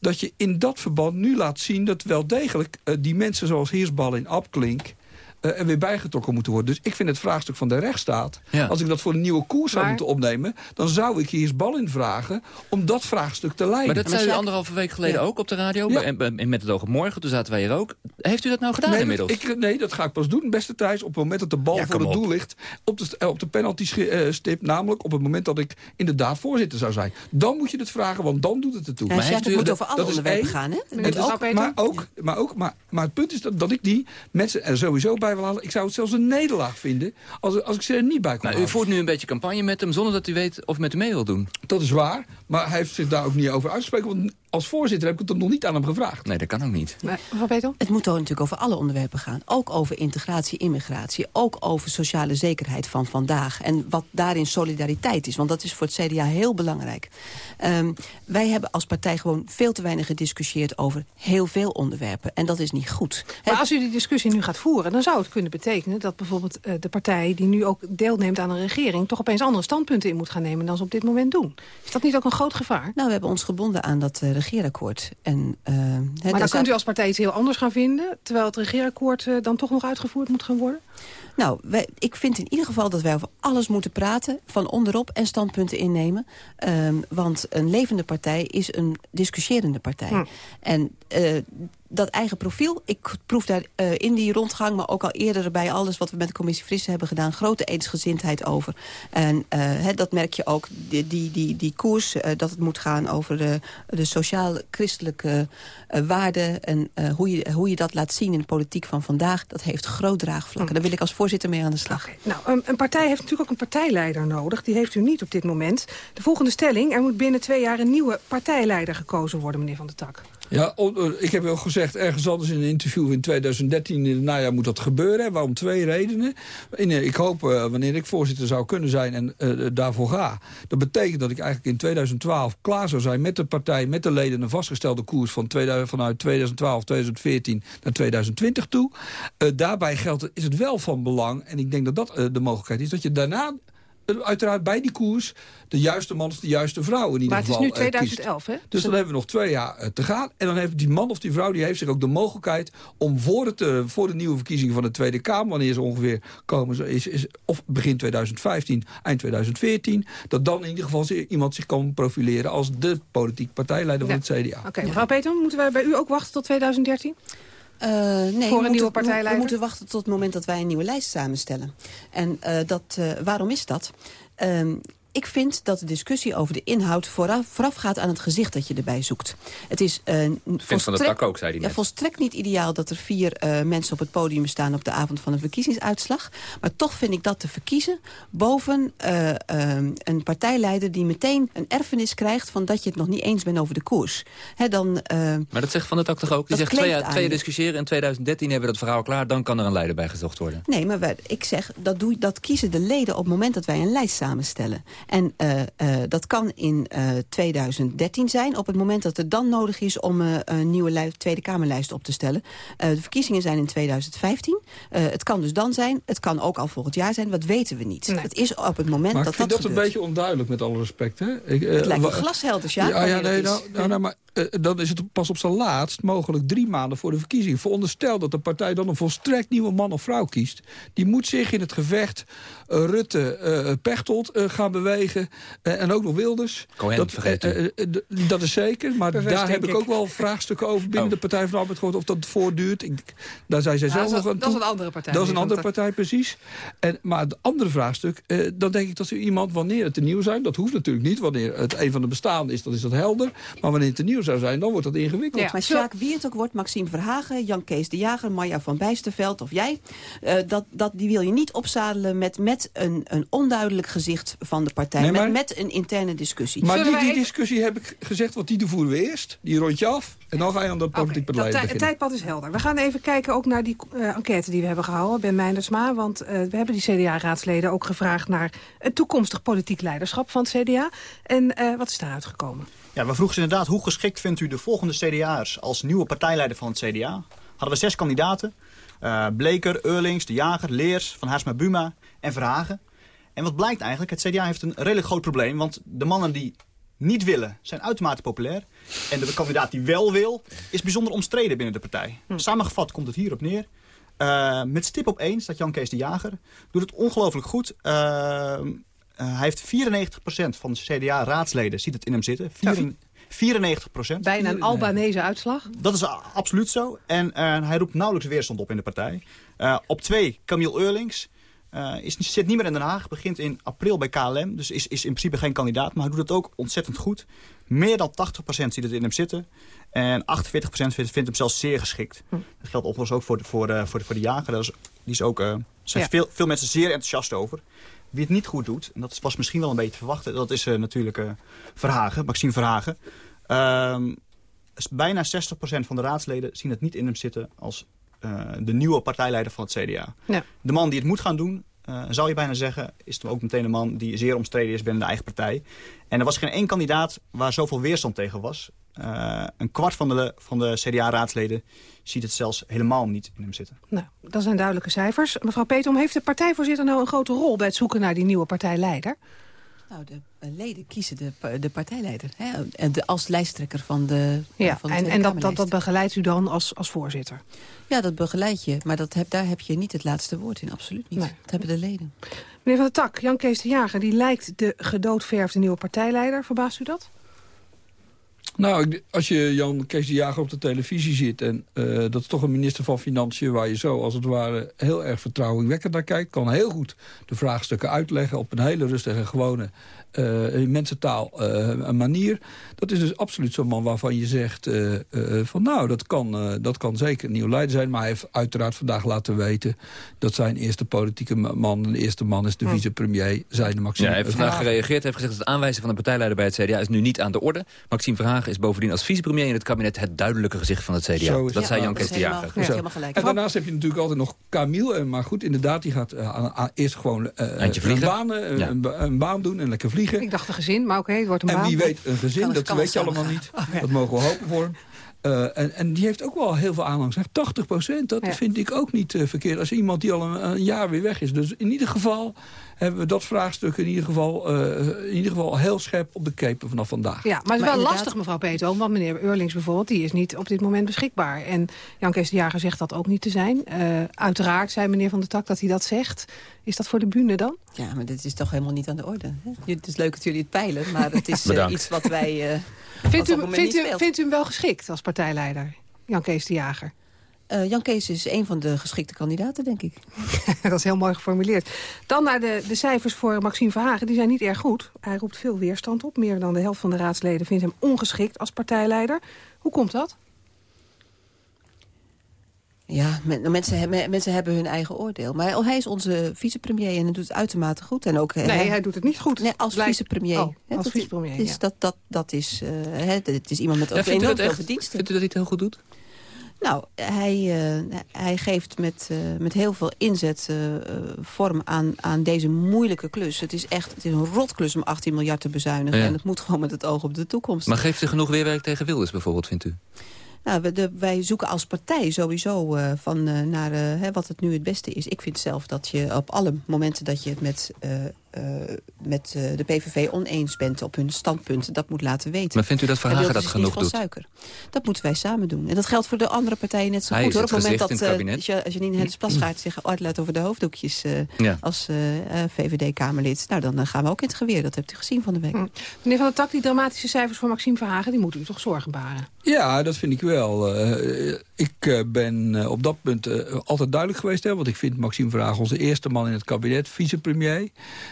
dat je in dat verband nu laat zien dat wel degelijk uh, die mensen zoals Heersbal in Abklink... Uh, er weer bijgetrokken moeten worden. Dus ik vind het vraagstuk van de rechtsstaat... Ja. als ik dat voor een nieuwe koers zou maar... moeten opnemen... dan zou ik hier bal in vragen om dat vraagstuk te leiden. Maar dat zei u anderhalve week geleden ja. ook op de radio. Ja. En, en met het oog op morgen, toen zaten wij hier ook. Heeft u dat nou gedaan nee, inmiddels? Ik, nee, dat ga ik pas doen, beste Thijs. Op het moment dat de bal voor het doel ligt... op de, op de penalty stip. Namelijk op het moment dat ik inderdaad voorzitter zou zijn. Dan moet je het vragen, want dan doet het ertoe. Maar heeft u moet over alle onderwerpen gaan, hè? Ook, maar, ook, maar, ook, maar, maar het punt is dat, dat ik die mensen er sowieso bij Ik zou het zelfs een nederlaag vinden als, als ik ze er niet bij kon maar U voert nu een beetje campagne met hem zonder dat u weet of met hem mee wil doen. Dat is waar, maar hij heeft zich daar ook niet over uitgesproken. Want als voorzitter heb ik het nog niet aan hem gevraagd. Nee, dat kan ook niet. Maar, Peter? Het moet toch natuurlijk over alle onderwerpen gaan. Ook over integratie, immigratie. Ook over sociale zekerheid van vandaag. En wat daarin solidariteit is. Want dat is voor het CDA heel belangrijk. Um, wij hebben als partij gewoon veel te weinig gediscussieerd over heel veel onderwerpen. En dat is niet goed. Maar als u die discussie nu gaat voeren... dan zou het kunnen betekenen dat bijvoorbeeld uh, de partij... die nu ook deelneemt aan een regering... toch opeens andere standpunten in moet gaan nemen dan ze op dit moment doen. Is dat niet ook een groot gevaar? Nou, we hebben ons gebonden aan dat uh, regeerakkoord. En, uh, maar dan kunt u als partij iets heel anders gaan vinden... terwijl het regeerakkoord uh, dan toch nog uitgevoerd moet gaan worden? Nou, wij, ik vind in ieder geval dat wij over alles moeten praten... van onderop en standpunten innemen. Um, want een levende partij is een discussiërende partij. Hm. En uh, dat eigen profiel, ik proef daar uh, in die rondgang... maar ook al eerder bij alles wat we met de commissie Frissen hebben gedaan... grote eensgezindheid over. En uh, he, dat merk je ook, die, die, die, die koers... Dat het moet gaan over de, de sociaal-christelijke waarden... en hoe, je, hoe je dat laat zien in de politiek van vandaag... dat heeft groot draagvlak. En daar wil ik als voorzitter mee aan de slag. Nou, een, een partij heeft natuurlijk ook een partijleider nodig. Die heeft u niet op dit moment. De volgende stelling, er moet binnen twee jaar... een nieuwe partijleider gekozen worden, meneer Van der Tak. Ja, ik heb wel gezegd, ergens anders in een interview in 2013 in het najaar moet dat gebeuren. Waarom twee redenen? Ik hoop, uh, wanneer ik voorzitter zou kunnen zijn en daarvoor ga. Dat betekent dat ik eigenlijk in 2012 klaar zou zijn met de partij, met de leden... een vastgestelde koers van 2000, vanuit 2012, 2014 naar 2020 toe. Daarbij geldt, is het wel van belang, en ik denk dat dat de mogelijkheid is... dat je daarna uiteraard bij die koers de juiste man of de juiste vrouw in ieder geval Maar het is nu 2011, hè? Dus, dus dan hebben we nog twee jaar te gaan. En dan heeft die man of die vrouw die heeft zich ook de mogelijkheid... om voor, het, voor de nieuwe verkiezingen van de Tweede Kamer... wanneer ze ongeveer komen, is, is, of begin 2015, eind 2014... dat dan in ieder geval iemand zich kan profileren... als de politiek partijleider ja. van het CDA. Oké, okay, mevrouw Peter, moeten wij bij u ook wachten tot 2013? Uh, nee, voor een moeten, nieuwe partijleider? We moeten wachten tot het moment dat wij een nieuwe lijst samenstellen. En uh, dat, uh, waarom is dat? Ik vind dat de discussie over de inhoud vooraf, voorafgaat aan het gezicht dat je erbij zoekt. Het is uh, volstrekt, van de tak ook, zei hij volstrekt niet ideaal dat er vier uh, mensen op het podium staan op de avond van een verkiezingsuitslag. Maar toch vind ik dat te verkiezen boven uh, een partijleider die meteen een erfenis krijgt van dat je het nog niet eens bent over de koers. He, dan, maar dat zegt Van de Tak toch ook? Die zegt twee jaar, twee discussiëren in 2013 hebben we dat verhaal klaar, dan kan er een leider bij gezocht worden. Nee, maar wij, ik zeg, dat, doe, dat kiezen de leden op het moment dat wij een lijst samenstellen. En uh, uh, dat kan in uh, 2013 zijn, op het moment dat het dan nodig is... om een nieuwe Tweede Kamerlijst op te stellen. de verkiezingen zijn in 2015. het kan dus dan zijn, het kan ook al volgend jaar zijn. Wat weten we niet. Het is op het moment maar dat ik vind dat dat, een beetje onduidelijk, met alle respect. Hè? Ik, het lijkt me glashelder, ja. Ja, ja nee, nou, nou, nou, maar uh, dan is het pas op zijn laatst mogelijk drie maanden voor de verkiezing. Veronderstel dat de partij dan een volstrekt nieuwe man of vrouw kiest. Die moet zich in het gevecht uh, Rutte, uh, Pechtold gaan bewegen. en ook nog Wilders. Cohen, dat, vergeet dat is zeker, maar Bewust, daar heb ik, ik ook wel vraagstukken over binnen Oh. de Partij van de Arbeid gehoord. Of dat voortduurt. Ik, daar zijn zij Ja, zelf nog aan dat is een andere partij. Dat is een andere partij, precies. En, maar het andere vraagstuk, eh, dan denk ik dat er iemand, wanneer het te nieuw zijn... dat hoeft natuurlijk niet, wanneer het een van de bestaande is, dan is dat helder. Maar wanneer het te nieuw zou zijn, dan wordt dat ingewikkeld. Ja, maar Sjaak, wie het ook wordt, Maxime Verhagen, Jan Kees de Jager, Marja van Bijsterveld of jij, uh, dat, dat, die wil je niet opzadelen met, met een, een onduidelijk gezicht van de partij, Nee, maar- met, met een interne discussie. Maar die, die discussie heb ik gezegd, want die voeren we eerst. Die rond je af. En dan ga je aan de politiek Dat beleid tij- het tijdpad is helder. We gaan even kijken ook naar die eh, enquête die we hebben gehouden bij Meindersma. Want eh, we hebben die CDA-raadsleden ook gevraagd naar het toekomstig politiek leiderschap van het CDA. En eh, wat is daaruit gekomen? Ja, we vroegen ze inderdaad, hoe geschikt vindt u de volgende CDA'ers als nieuwe partijleider van het CDA? Hadden we zes kandidaten. Eh, Bleker, Eurlings, De Jager, Leers, Van Haarsma Buma en Verhagen. En wat blijkt eigenlijk, het CDA heeft een redelijk groot probleem. Want de mannen die niet willen, zijn uitermate populair. En de kandidaat die wel wil, is bijzonder omstreden binnen de partij. Samengevat komt het hierop neer. Eh, met stip op één staat Jan Kees de Jager. Doet het ongelooflijk goed. Eh, hij heeft 94% van de CDA-raadsleden ziet het in hem zitten. Vier- 94%. Bijna een Albanese uitslag. Dat is absoluut zo. En eh, hij roept nauwelijks weerstand op in de partij. Eh, op twee, Camille Eurlings. Eh, is, zit niet meer in Den Haag. Begint in april bij KLM. Dus is, is in principe geen kandidaat. Maar hij doet het ook ontzettend goed. Meer dan 80% ziet het in hem zitten. En 48% vindt, vindt hem zelfs zeer geschikt. Dat geldt overigens ook voor de, voor de, voor de, voor de jager. Dat is, die is ook, eh, zijn Ja. veel, veel mensen zeer enthousiast over. Wie het niet goed doet, en dat was misschien wel een beetje te verwachten... dat is eh, natuurlijk eh, Verhagen, Maxime Verhagen. Ehm, bijna 60% van de raadsleden zien het niet in hem zitten... als eh, de nieuwe partijleider van het CDA. Ja. De man die het moet gaan doen, zou je bijna zeggen... is dan ook meteen een man die zeer omstreden is binnen de eigen partij. En er was geen één kandidaat waar zoveel weerstand tegen was. Eh, een kwart van de, van de CDA-raadsleden ziet het zelfs helemaal niet in hem zitten. Nou, dat zijn duidelijke cijfers. Mevrouw Petom, heeft de partijvoorzitter nou een grote rol... bij het zoeken naar die nieuwe partijleider? Nou, de eh, leden kiezen de, de partijleider. Hè, en de, als lijsttrekker van de Ja, van de en, en dat, dat, dat begeleidt u dan als, als voorzitter? Ja, dat begeleid je. Maar dat heb, daar heb je niet het laatste woord in. Absoluut niet. Nee. Dat hebben de leden. Meneer Van der Tak, Jan Kees de Jager... die lijkt de gedoodverfde nieuwe partijleider. Verbaast u dat? Nou, als je Jan Kees de Jager op de televisie ziet... en eh, dat is toch een minister van Financiën... waar je zo als het ware heel erg vertrouwingwekkend naar kijkt... kan heel goed de vraagstukken uitleggen op een hele rustige, gewone... eh, in mensentaal eh, een manier. Dat is dus absoluut zo'n man waarvan je zegt... eh, eh, van nou, dat kan, eh, dat kan zeker een nieuw leider zijn. Maar hij heeft uiteraard vandaag laten weten... dat zijn eerste politieke ma- man... de eerste man is de Hm. vicepremier, zijn de Maxime Ja, hij heeft vandaag gereageerd. Hij heeft gezegd dat het aanwijzen van de partijleider bij het CDA is nu niet aan de orde. Maxime Verhagen is bovendien als vicepremier in het kabinet het duidelijke gezicht van het CDA. Zo is dat het. zei Ja, Jan Kees de helemaal- Jager. Zo. helemaal gelijk. En daarnaast heb je natuurlijk altijd nog Camille. Maar goed, inderdaad, die gaat eh, eerst gewoon eh. Een, baan, Ja. een, een baan doen en lekker vliegen. Ik dacht een gezin, maar oké, het wordt een En baan. wie weet een gezin, dat weet je allemaal niet. Dat mogen we hopen voor hem. Eh, en, en die heeft ook wel heel veel aanhang. Zeg, 80 procent, dat Ja. vind ik ook niet eh, verkeerd. Als iemand die al een, een jaar weer weg is. Dus in ieder geval hebben we dat vraagstuk in ieder geval, eh, in ieder geval heel scherp op de kepen vanaf vandaag. Ja, maar het is Maar wel inderdaad- lastig, mevrouw Peto. Want meneer Eurlings bijvoorbeeld, die is niet op dit moment beschikbaar. En Jan Kees de Jager zegt dat ook niet te zijn. Eh, uiteraard zei meneer Van der Tak dat hij dat zegt. Is dat voor de bühne dan? Ja, maar dit is toch helemaal niet aan de orde. Hè? Het is leuk dat jullie het peilen, maar het is iets wat wij... Vindt u, vindt, u, vindt u hem wel geschikt als partijleider, Jan Kees de Jager? Eh, Jan Kees is een van de geschikte kandidaten, denk ik. dat is heel mooi geformuleerd. Dan naar de, de cijfers voor Maxime Verhagen. Die zijn niet erg goed. Hij roept veel weerstand op. Meer dan de helft van de raadsleden vindt hem ongeschikt als partijleider. Hoe komt dat? Ja, mensen, mensen hebben hun eigen oordeel. Maar hij is onze vicepremier en hij doet het uitermate goed. En ook, nee, hij, hij doet het niet goed. Nee, als vicepremier. Oh, als vicepremier, is, ja. dat, dat, dat is, uh, het is iemand met ook enorm veel verdiensten. Vindt u dat hij het heel goed doet? Nou, hij, uh, hij geeft met, uh, met heel veel inzet uh, vorm aan, aan deze moeilijke klus. Het is echt het is een rotklus om 18 miljard te bezuinigen. Ja. En het moet gewoon met het oog op de toekomst. Maar geeft hij genoeg weerwerk tegen Wilders bijvoorbeeld, vindt u? Nou, we, de, wij zoeken als partij sowieso uh, van, uh, naar uh, hè, wat het nu het beste is. Ik vind zelf dat je op alle momenten dat je het met, met de PVV oneens bent op hun standpunt, dat moet laten weten. Maar vindt u dat Verhagen dat genoeg van doet? Suiker. Dat moeten wij samen doen. En dat geldt voor de andere partijen net zo Hij goed. Hoor. Op het moment dat Janine Hennis Plasgaard zich uitlaat over de hoofddoekjes ja. als VVD-Kamerlid, nou dan gaan we ook in het geweer. Dat hebt u gezien van de week. Hm. Meneer Van der Tak, die dramatische cijfers voor Maxime Verhagen, die moeten u toch zorgen baren? Ja, dat vind ik wel. Uh, ik uh, ben uh, op dat punt altijd duidelijk geweest. Hè, want ik vind Maxime Verhagen onze eerste man in het kabinet, vicepremier.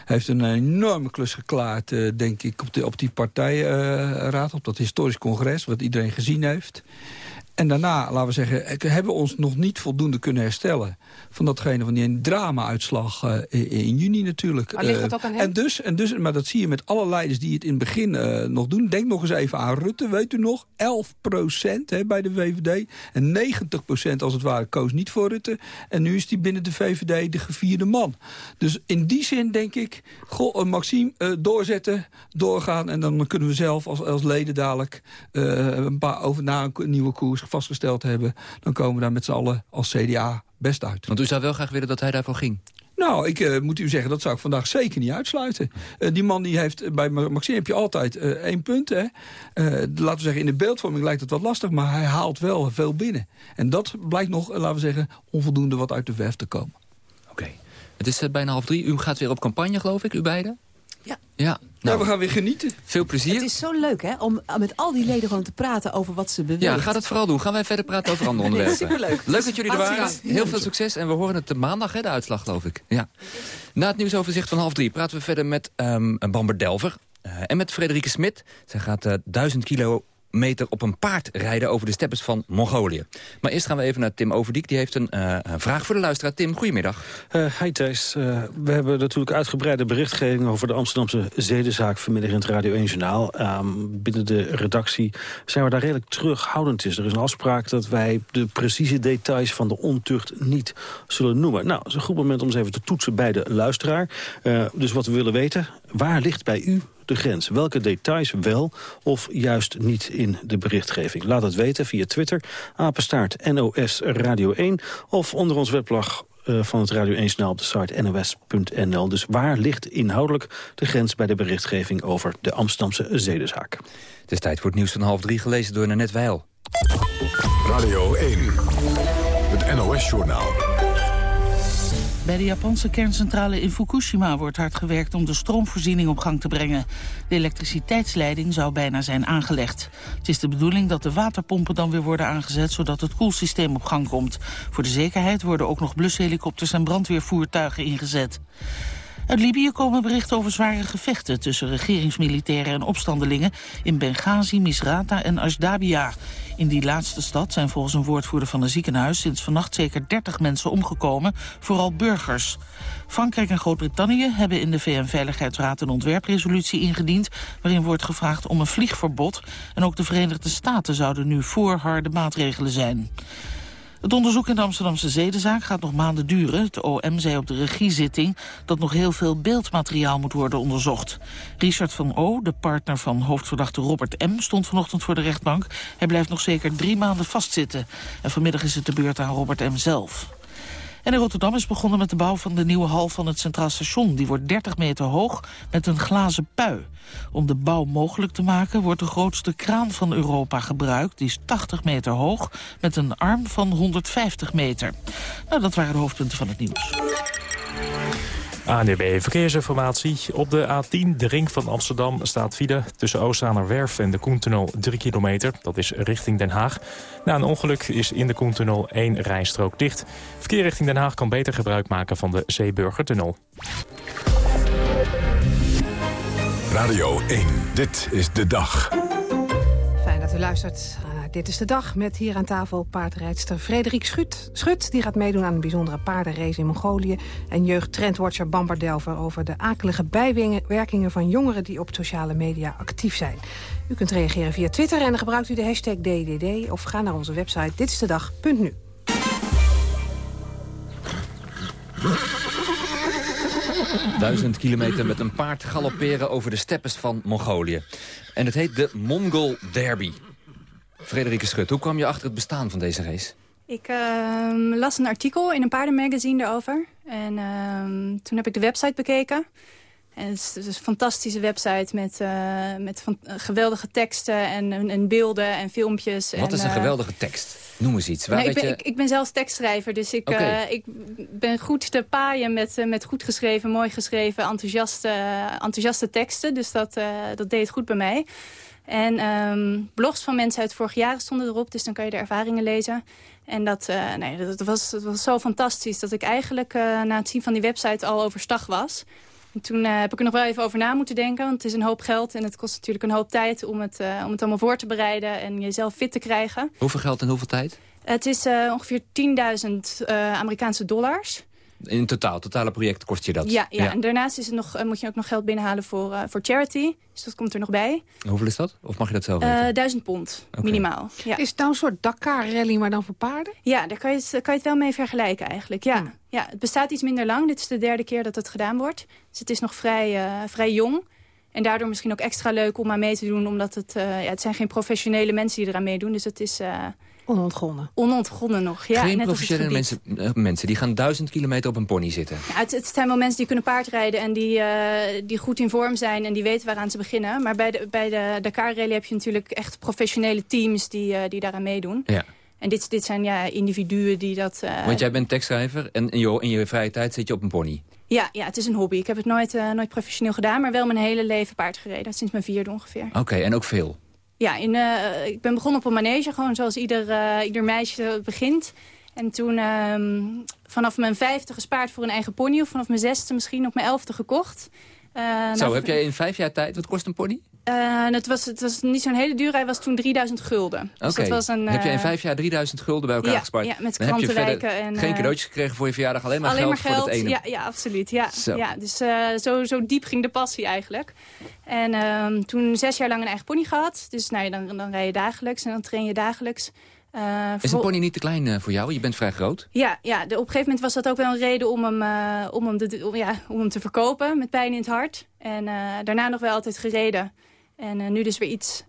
Heeft een enorme klus geklaard, denk ik, op, de, op die partijraad. op dat historisch congres, wat iedereen gezien heeft. En daarna, laten we zeggen, hebben we ons nog niet voldoende kunnen herstellen... van datgene van die drama-uitslag uh, in, in, juni natuurlijk. Maar ligt het ook aan hem? En dus, en dus, maar dat zie je met alle leiders die het in het begin uh, nog doen. Denk nog eens even aan Rutte, weet u nog? 11 procent hè, bij de VVD. En 90 procent als het ware koos niet voor Rutte. En nu is hij binnen de VVD de gevierde man. Dus in die zin denk ik, goh, Maxime, uh, doorzetten, doorgaan... en dan kunnen we zelf als, als leden dadelijk een paar over na een nieuwe koers vastgesteld hebben... dan komen we daar met z'n allen als CDA best uit. Want u zou wel graag willen dat hij daarvoor ging? Nou, ik uh, moet u zeggen, dat zou ik vandaag zeker niet uitsluiten. Uh, die man die heeft, bij Maxime heb je altijd uh, één punt. Hè? laten we zeggen, in de beeldvorming lijkt het wat lastig... maar hij haalt wel veel binnen. En dat blijkt nog, laten we zeggen, onvoldoende wat uit de verf te komen. Oké. Okay. Het is bijna half drie. U gaat weer op campagne, geloof ik, u beiden? Ja. Ja, nou, we gaan weer genieten. Veel plezier. Het is zo leuk hè, om met al die leden gewoon te praten over wat ze bewegen. Ja, ga dat vooral doen. Gaan wij verder praten over andere onderwerpen. Superleuk. Leuk dat jullie er waren. Heel veel succes. En we horen het de maandag, hè, de uitslag geloof ik. Ja. Na het nieuwsoverzicht van half drie praten we verder met um, Bamber Delver. Uh, en met Frederike Smit. Zij gaat uh, duizend kilo meter op een paard rijden over de steppes van Mongolië. Maar eerst gaan we even naar Tim Overdiek. Die heeft een, een vraag voor de luisteraar. Tim, goedemiddag. Uh, hi Thijs. Uh, we hebben natuurlijk uitgebreide berichtgeving over de Amsterdamse zedenzaak vanmiddag in het Radio 1 Journaal. Um, binnen de redactie zijn we daar redelijk terughoudend in. Er is een afspraak dat wij de precieze details van de ontucht niet zullen noemen. Nou, dat is een goed moment om eens even te toetsen bij de luisteraar. dus wat we willen weten, waar ligt bij u de grens? Welke details wel of juist niet in de berichtgeving? Laat het weten via Twitter, apenstaart NOS Radio 1... of onder ons weblog uh, van het Radio 1 snel op de site nos.nl. Dus waar ligt inhoudelijk de grens bij de berichtgeving over de Amsterdamse zedenzaak? Het is tijd voor het nieuws van half drie, gelezen door Nanette Weil. Radio 1, het NOS-journaal. Bij de Japanse kerncentrale in Fukushima wordt hard gewerkt om de stroomvoorziening op gang te brengen. De elektriciteitsleiding zou bijna zijn aangelegd. Het is de bedoeling dat de waterpompen dan weer worden aangezet zodat het koelsysteem op gang komt. Voor de zekerheid worden ook nog blushelikopters en brandweervoertuigen ingezet. Uit Libië komen berichten over zware gevechten tussen regeringsmilitairen en opstandelingen in Benghazi, Misrata en Ashdabia. In die laatste stad zijn volgens een woordvoerder van een ziekenhuis sinds vannacht zeker 30 mensen omgekomen, vooral burgers. Frankrijk en Groot-Brittannië hebben in de VN-veiligheidsraad een ontwerpresolutie ingediend waarin wordt gevraagd om een vliegverbod en ook de Verenigde Staten zouden nu voor harde maatregelen zijn. Het onderzoek in de Amsterdamse zedenzaak gaat nog maanden duren. Het OM zei op de regiezitting dat nog heel veel beeldmateriaal moet worden onderzocht. Richard van O, de partner van hoofdverdachte Robert M., stond vanochtend voor de rechtbank. Hij blijft nog zeker drie maanden vastzitten. En vanmiddag is het de beurt aan Robert M. zelf. En in Rotterdam is begonnen met de bouw van de nieuwe hal van het Centraal Station. Die wordt 30 meter hoog met een glazen pui. Om de bouw mogelijk te maken wordt de grootste kraan van Europa gebruikt. Die is 80 meter hoog met een arm van 150 meter. Nou, dat waren de hoofdpunten van het nieuws. ANDB Verkeersinformatie. Op de A10, de ring van Amsterdam, staat file tussen Oostzaanerwerf en de Koentunnel 3 kilometer. Dat is richting Den Haag. Na een ongeluk is in de Koentunnel één rijstrook dicht. Verkeer richting Den Haag kan beter gebruik maken van de Zeeburgertunnel. Radio 1, dit is de dag. Fijn dat u luistert. Dit is de dag met hier aan tafel paardrijdster Frederik Schut. Schut die gaat meedoen aan een bijzondere paardenrace in Mongolië. En jeugdtrendwatcher Bamber Delver over de akelige bijwerkingen van jongeren die op sociale media actief zijn. U kunt reageren via Twitter en dan gebruikt u de hashtag DDD of ga naar onze website ditstedag.nu. Duizend kilometer met een paard galopperen over de steppes van Mongolië. En het heet de Mongol Derby. Frederike Schut, hoe kwam je achter het bestaan van deze race? Ik uh, las een artikel in een paardenmagazine erover. En uh, toen heb ik de website bekeken. En het is, het is een fantastische website met, uh, met van, geweldige teksten en, en, beelden en filmpjes. Wat en, is een geweldige tekst? Noem eens iets. Waar nou, ik, ben, je... ik, ik, ben zelfs tekstschrijver, dus ik, okay. uh, ik ben goed te paaien met, uh, met goed geschreven, mooi geschreven, enthousiaste, enthousiaste teksten. Dus dat, uh, dat deed goed bij mij. En um, blogs van mensen uit vorig jaar stonden erop, dus dan kan je de ervaringen lezen. En dat, nee, dat, was, dat was zo fantastisch dat ik eigenlijk na het zien van die website al overstag was. En toen uh, heb ik er nog wel even over na moeten denken. Want het is een hoop geld en het kost natuurlijk een hoop tijd om het, uh, om het allemaal voor te bereiden en jezelf fit te krijgen. Hoeveel geld en hoeveel tijd? Het is uh, ongeveer 10.000 Amerikaanse dollars. In totaal, totale project kost je dat? Ja, ja. ja. en daarnaast is het nog, moet je ook nog geld binnenhalen voor, voor charity. Dus dat komt er nog bij. Hoeveel is dat? Of mag je dat zelf weten? duizend pond, okay. minimaal. Ja. Is het nou een soort Dakar-rally, maar dan voor paarden? Ja, daar kan je het, kan je het wel mee vergelijken eigenlijk, ja. Hmm. Ja, het bestaat iets minder lang. Dit is de derde keer dat het gedaan wordt. Dus het is nog vrij, uh, vrij jong. En daardoor misschien ook extra leuk om aan mee te doen. Omdat het, uh, ja, het zijn geen professionele mensen die eraan meedoen. Dus het is... Onontgonnen. Onontgonnen nog, ja. Geen professionele mensen, mensen, die gaan duizend kilometer op een pony zitten. Ja, het, het, zijn wel mensen die kunnen paardrijden en die, uh, die goed in vorm zijn en die weten waaraan ze beginnen. Maar bij de, bij de Dakar Rally heb je natuurlijk echt professionele teams die, uh, die daaraan meedoen. Ja. En dit, dit zijn ja, individuen die dat... Uh, Want jij bent tekstschrijver en in je, in je vrije tijd zit je op een pony. Ja, ja, het is een hobby. Ik heb het nooit, uh, nooit professioneel gedaan, maar wel mijn hele leven paard gereden. Sinds mijn vierde ongeveer. Oké, okay, en ook veel? Ja, in, uh, ik ben begonnen op een manege, gewoon zoals ieder, uh, ieder meisje begint. En toen uh, vanaf mijn vijfde gespaard voor een eigen pony... of vanaf mijn zesde misschien op mijn elfde gekocht. Uh, Zo, nou, heb jij in vijf jaar tijd... Wat kost een pony? Uh, het, was, het was niet zo'n hele duur. Hij was toen 3000 gulden. Oké. Dus dat was een, uh... Heb je in vijf jaar 3000 gulden bij elkaar ja, gespaard? Ja, met Dan heb je verder en, geen cadeautjes gekregen voor je verjaardag. Alleen maar, alleen geld, maar geld voor het ene. Ja, ja absoluut. Ja, ja, dus zo, zo diep ging de passie eigenlijk. En um, toen zes jaar lang een eigen pony gehad. Dus nou, dan, dan rij je dagelijks en dan train je dagelijks. Uh, is een pony niet te klein uh, voor jou? Je bent vrij groot. Ja, ja de, op een gegeven moment was dat ook wel een reden om hem, uh, om hem, de, om, ja, om hem te verkopen met pijn in het hart. En daarna nog wel altijd gereden. En nu dus weer iets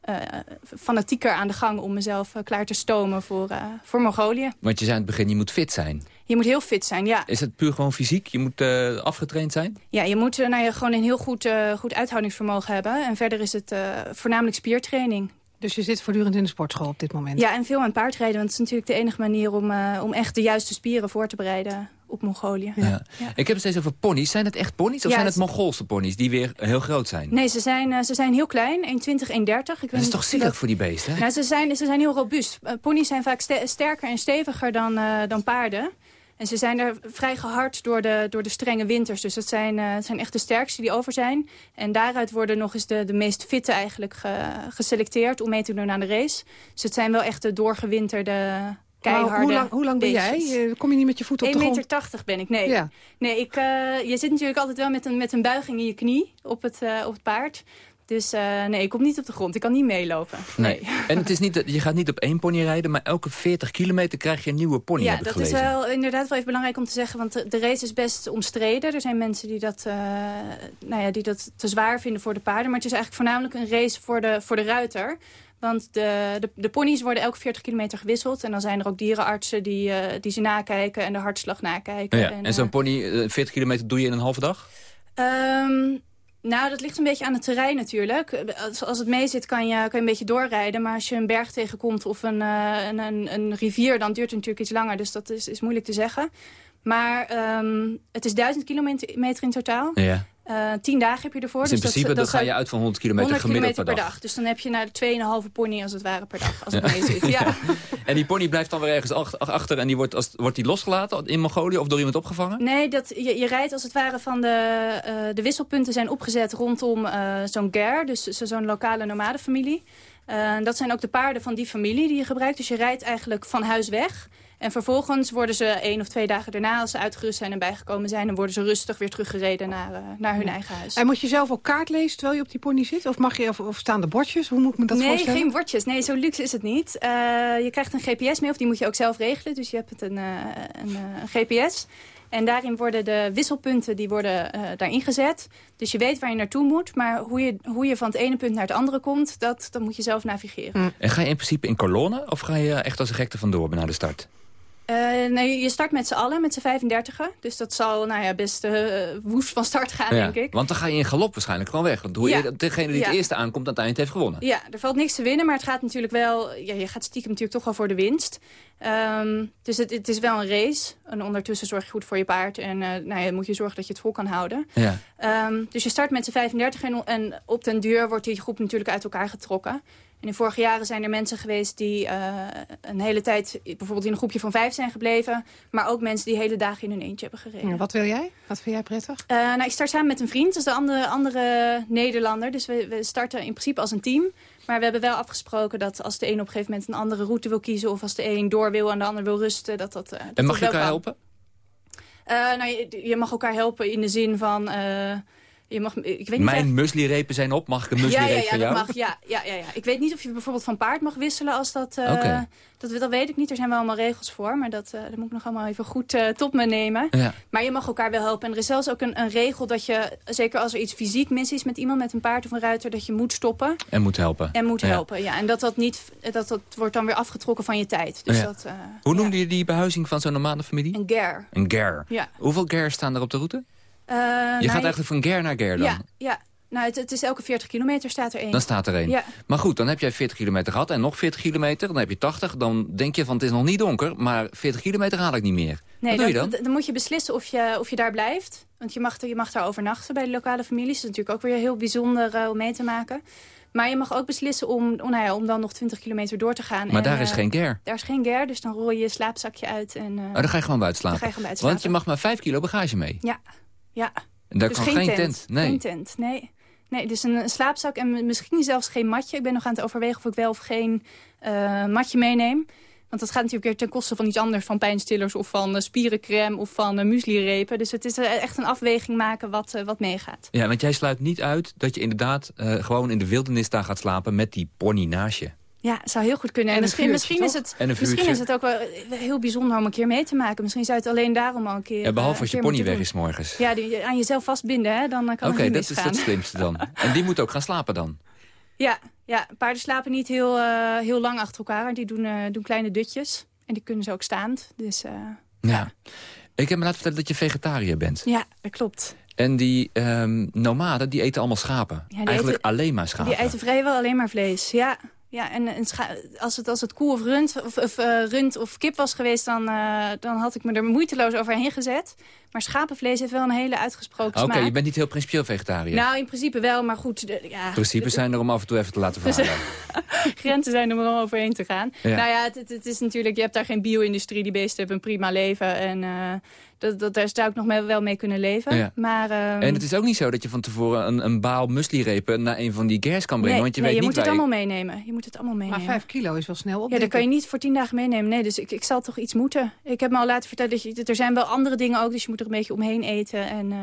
fanatieker aan de gang om mezelf klaar te stomen voor, voor Mongolië. Want je zei aan het begin, je moet fit zijn. Je moet heel fit zijn, ja. Is het puur gewoon fysiek? Je moet afgetraind zijn? Ja, je moet nou, ja, gewoon een heel goed, goed uithoudingsvermogen hebben. En verder is het voornamelijk spiertraining. Dus je zit voortdurend in de sportschool op dit moment? Ja, en veel aan paardrijden. Want het is natuurlijk de enige manier om, uh, om echt de juiste spieren voor te bereiden op Mongolië. Ja. Ik heb het steeds over ponies. Zijn het echt ponies of zijn het Mongoolse ponies die weer heel groot zijn? Nee, ze zijn, uh, ze zijn heel klein. 1,20, 1,30. Dat is toch zielig dat... voor die beesten? Nou, ze, zijn, ze zijn heel robuust. Uh, ponies zijn vaak st sterker en steviger dan, uh, dan paarden. En ze zijn er vrij gehard door de, door de strenge winters. Dus dat zijn, uh, zijn echt de sterkste die over zijn. En daaruit worden nog eens de, de meest fitte eigenlijk ge, geselecteerd om mee te doen aan de race. Dus het zijn wel echt de doorgewinterde keiharde hoe lang, hoe lang ben jij? Kom je niet met je voet op de grond? 1,80 meter ben ik, nee. Ja. nee ik, uh, je zit natuurlijk altijd wel met een, met een buiging in je knie op het, uh, op het paard. Dus uh, nee, ik kom niet op de grond. Ik kan niet meelopen. Nee. nee. En het is niet, je gaat niet op één pony rijden, maar elke 40 kilometer krijg je een nieuwe pony, Ja, dat gelezen. is wel inderdaad wel even belangrijk om te zeggen. Want de, de race is best omstreden. Er zijn mensen die dat, uh, nou ja, die dat te zwaar vinden voor de paarden. Maar het is eigenlijk voornamelijk een race voor de, voor de ruiter. Want de, de, de ponies worden elke 40 kilometer gewisseld. En dan zijn er ook dierenartsen die, uh, die ze nakijken en de hartslag nakijken. Ja. En, en zo'n pony, 40 kilometer doe je in een halve dag? Um, Nou, dat ligt een beetje aan het terrein natuurlijk. Als, als het mee zit kan je, kan je een beetje doorrijden. Maar als je een berg tegenkomt of een, uh, een, een, een, rivier... dan duurt het natuurlijk iets langer. Dus dat is, is moeilijk te zeggen. Maar um, het is duizend kilometer in totaal. Ja. Uh, tien dagen heb je ervoor. Dus in dus principe dat, dan ga je uit van 100 kilometer 100 gemiddeld kilometer per dag. Dus dan heb je naar de 2,5 pony als het ware per dag. Als het mee zit. Ja. en die pony blijft dan weer ergens achter en die wordt, als, wordt die losgelaten in Mongolië of door iemand opgevangen? Nee, dat, je, je rijdt als het ware van de, uh, de wisselpunten zijn opgezet rondom uh, zo'n ger. Dus zo'n lokale nomadenfamilie. dat zijn ook de paarden van die familie die je gebruikt. Dus je rijdt eigenlijk van huis weg... En vervolgens worden ze één of twee dagen daarna, als ze uitgerust zijn en bijgekomen zijn... dan worden ze rustig weer teruggereden naar, uh, naar hun eigen huis. En moet je zelf ook kaart lezen terwijl je op die pony zit? Of, mag je, of, of staan de bordjes? Hoe moet ik me dat nee, voorstellen? Nee, geen bordjes. Nee, zo luxe is het niet. Uh, je krijgt een GPS mee, of die moet je ook zelf regelen. Dus je hebt het een, uh, een, een GPS... En daarin worden de wisselpunten die worden, uh, daarin gezet. Dus je weet waar je naartoe moet. Maar hoe je, hoe je van het ene punt naar het andere komt, dat, dat moet je zelf navigeren. Mm. En ga je in principe in kolonnen? Of ga je echt als een gekte vandoor naar de start? Uh, nee, je start met z'n allen, met z'n 35 Dus dat zal nou ja, best uh, woest van start gaan, ja, denk ik. Want dan ga je in galop waarschijnlijk gewoon weg. Want hoe ja. je, degene die het eerste aankomt aan het eind heeft gewonnen. Ja, er valt niks te winnen, maar het gaat natuurlijk wel... Ja, je gaat stiekem natuurlijk toch wel voor de winst. Um, dus het, het, is wel een race. En ondertussen zorg je goed voor je paard. En uh, nou ja, moet je zorgen dat je het vol kan houden. Ja. Um, dus je start met z'n 35 en, en op den duur wordt die groep natuurlijk uit elkaar getrokken. En in vorige jaren zijn er mensen geweest die uh, een hele tijd... bijvoorbeeld in een groepje van vijf zijn gebleven. Maar ook mensen die hele dagen in hun eentje hebben gereden. Ja, wat wil jij? Wat vind jij prettig? Uh, nou, ik start samen met een vriend, dat is de andere, andere Nederlander. Dus we, we starten in principe als een team. Maar we hebben wel afgesproken dat als de een op een gegeven moment... een andere route wil kiezen... of als de een door wil en de ander wil rusten... Dat dat, uh, dat en mag je elkaar helpen? nou, je, je, mag elkaar helpen in de zin van... Je mag, ik weet niet Mijn muesli-repen zijn op. Mag ik een muesli-reep ja, ja, ja, van jou? Dat mag, ja, ja, ja, ja. Ik weet niet of je bijvoorbeeld van paard mag wisselen. Als dat, uh, okay. dat, dat weet ik niet. Er zijn wel allemaal regels voor. Maar dat, uh, dat moet ik nog allemaal even goed uh, tot me nemen. Ja. Maar je mag elkaar wel helpen. En er is zelfs ook een, een, regel dat je... Zeker als er iets fysiek mis is met iemand, met een paard of een ruiter... dat je moet stoppen. En moet helpen. En moet ja. helpen, ja. En dat, dat, niet, dat, dat wordt dan weer afgetrokken van je tijd. Dus ja. dat, Hoe noemde je die behuizing van zo'n normale familie? Een ger. Een ger. Ja. Hoeveel gers staan er op de route? Uh, je nou, gaat eigenlijk van ger naar ger dan? Ja, ja. Nou, het, het, is elke 40 kilometer staat er één. Dan staat er één. Ja. Maar goed, dan heb jij 40 kilometer gehad en nog 40 kilometer. Dan heb je 80. Dan denk je van het is nog niet donker, maar 40 kilometer haal ik niet meer. Nee, Wat doe je dan? dan? moet je beslissen of je, of je daar blijft. Want je mag, je mag daar overnachten bij de lokale families. Dat is natuurlijk ook weer heel bijzonder uh, om mee te maken. Maar je mag ook beslissen om, om, nou ja, om dan nog 20 kilometer door te gaan. Maar en, daar is uh, geen ger. Daar is geen ger, dus dan rol je je slaapzakje uit. En, uh, oh, dan ga je gewoon buiten slapen. Dan ga je gewoon buiten slapen. Want je mag maar 5 kilo bagage mee. Ja, ja. En daar dus kan geen, geen tent. tent. Nee. Geen tent, nee. Nee, dus een, een, slaapzak en misschien zelfs geen matje. Ik ben nog aan het overwegen of ik wel of geen uh, matje meeneem. Want dat gaat natuurlijk weer ten koste van iets anders. Van pijnstillers of van uh, spierencrème of van uh, muesli-repen. Dus het is echt een afweging maken wat, wat meegaat. Ja, want jij sluit niet uit dat je inderdaad gewoon in de wildernis daar gaat slapen met die pony naast je. Ja, zou heel goed kunnen. En, en misschien, misschien, is het, misschien is het ook wel heel bijzonder om een keer mee te maken. Misschien zou je het alleen daarom al een keer Ja, behalve als uh, je pony weg is morgens. Ja, die, aan jezelf vastbinden, hè, dan kan Oké, het okay, niet dat misgaan. is het slimste dan. en die moet ook gaan slapen dan? Ja, ja paarden slapen niet heel, uh, heel lang achter elkaar. Die doen, uh, doen kleine dutjes. En die kunnen ze ook staand. Dus, uh, ja. ja. Ik heb me laten vertellen dat je vegetariër bent. Ja, dat klopt. En die um, nomaden, die eten allemaal schapen. Ja, Eigenlijk eten, alleen maar schapen. Die eten vrijwel alleen maar vlees, ja. Ja, en, en als, het, als het koe of rund of, of uh, rund of kip was geweest... Dan, uh, dan had ik me er moeiteloos overheen gezet. Maar schapenvlees heeft wel een hele uitgesproken Oké, smaak. okay, je bent niet heel principieel vegetariër. Nou, in principe wel, maar goed... De, ja, Principes zijn er om af en toe even te laten verhalen. Grenzen zijn er om overheen te gaan. Ja. Nou ja, het, het, het, is natuurlijk... Je hebt daar geen bio-industrie. Die beesten hebben een prima leven. En uh, dat, dat, daar zou ik nog mee, wel mee kunnen leven. Ja. Maar, um, en het is ook niet zo dat je van tevoren een, een baal muesli-repen... naar een van die gers kan brengen. Nee, want je nee, weet je niet moet het je... allemaal meenemen. Je moet het allemaal meenemen. Maar vijf kilo is wel snel op. Ja, dat kan je niet voor tien dagen meenemen. Nee, dus ik, ik zal toch iets moeten. Ik heb me al laten vertellen dat je, er zijn wel andere dingen ook. Dus je moet er een beetje omheen eten. En, uh,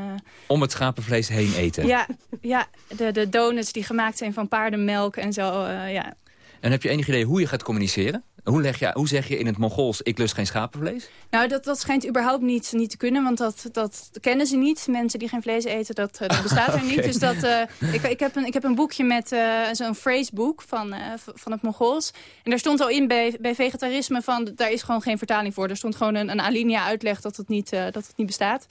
Om het schapenvlees heen eten. Ja, ja de, de donuts die gemaakt zijn van paardenmelk en zo. Uh, ja. En heb je enig idee hoe je gaat communiceren? Hoe, leg je, hoe zeg je in het Mongols, ik lust geen schapenvlees? Nou, dat, dat schijnt überhaupt niet, niet te kunnen, want dat, dat kennen ze niet. Mensen die geen vlees eten, dat, dat bestaat er niet. Dus dat, uh, ik, ik, heb een, ik heb een boekje met uh, zo'n phrasebook van, uh, van het Mongols. En daar stond al in bij, bij vegetarisme van, daar is gewoon geen vertaling voor. Er stond gewoon een, een alinea uitleg dat het niet, dat het niet bestaat.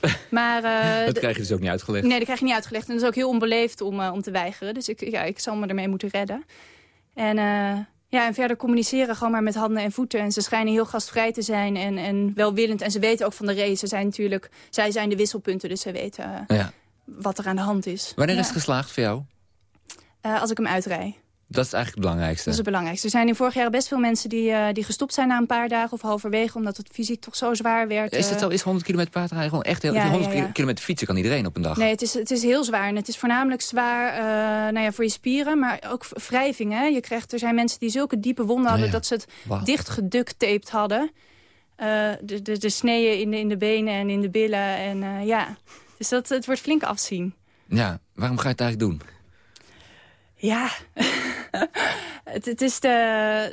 Maar, uh, dat krijg je dus ook niet uitgelegd? Nee, dat krijg je niet uitgelegd. En dat is ook heel onbeleefd om, uh, om te weigeren. Dus ik, ja, ik zal me ermee moeten redden. En, uh, ja, en verder communiceren gewoon maar met handen en voeten. En ze schijnen heel gastvrij te zijn en, en welwillend. En ze weten ook van de race. Ze zijn natuurlijk, zij zijn de wisselpunten, dus ze weten ja. wat er aan de hand is. Wanneer ja. is het geslaagd voor jou? als ik hem uitrij. Dat is eigenlijk het belangrijkste. Dat is het belangrijkste. Er zijn in vorig jaar best veel mensen die, uh, die gestopt zijn na een paar dagen of halverwege, omdat het fysiek toch zo zwaar werd. Is het zo? Is 100 kilometer paardrijden gewoon echt heel... Ja, 100 ja, ja. kilometer fietsen kan iedereen op een dag? Nee, het is, het is heel zwaar. En het is voornamelijk zwaar uh, nou ja, voor je spieren, maar ook wrijving. Hè? Je krijgt, er zijn mensen die zulke diepe wonden hadden dat ze het wow. dicht geducttaped hadden. Uh, de, de, de sneeën in de, in de benen en in de billen. En ja, dus dat, het wordt flink afzien. Ja, waarom ga je het eigenlijk doen? Ja, het, het, is de,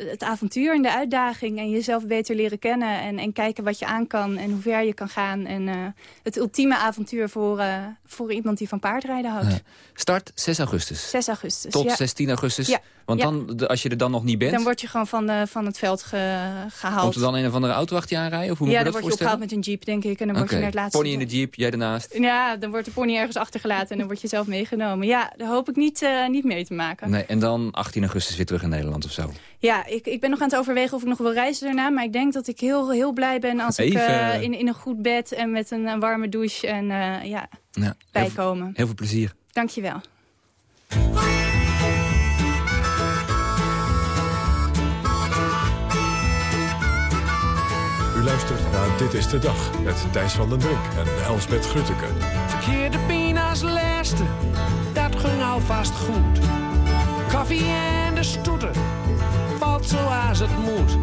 het avontuur en de uitdaging en jezelf beter leren kennen en, en kijken wat je aan kan en hoe ver je kan gaan. En uh, het ultieme avontuur voor, uh, voor iemand die van paardrijden houdt. Ja. Start 6 augustus. 6 augustus, Tot ja. 16 augustus? Ja. Want ja. dan, als je er dan nog niet bent... Dan word je gewoon van, de, van het veld ge, gehaald. Komt er dan een of andere auto achter je aanrijden? Of hoe ja, moet dan dat word je opgehaald met een jeep, denk ik. En dan okay. word je naar het laatste... Pony in de jeep, jij ernaast? Ja, dan wordt de pony ergens achtergelaten en dan word je zelf meegenomen. Ja, daar hoop ik niet, uh, niet mee te maken. Nee, en dan 18 augustus weer terug in Nederland of zo? Ja, ik, ik ben nog aan het overwegen of ik nog wil reizen daarna. Maar ik denk dat ik heel, heel blij ben als Even... ik uh, in, in een goed bed en met een, een warme douche en uh, ja, ja, bijkomen. Heel, heel veel plezier. Dank je wel. U luistert naar Dit is de Dag met Thijs van den Brink en Elsbeth Grutteke. Verkeerde pina's laatste, dat ging alvast goed. Koffie en de stoeten, valt zoals het moet.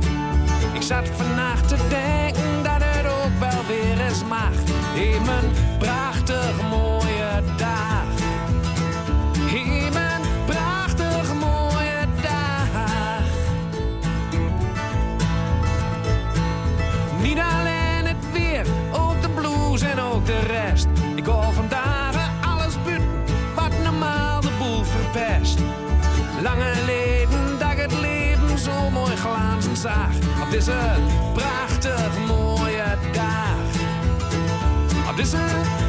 Ik zat vannacht te denken dat het ook wel weer eens mag. In mijn prachtig mooie dag. In mijn prachtig mooie dag. Niet alleen het weer, ook de blues en ook de rest. Ik hoor Op deze prachtig mooie dag. Op deze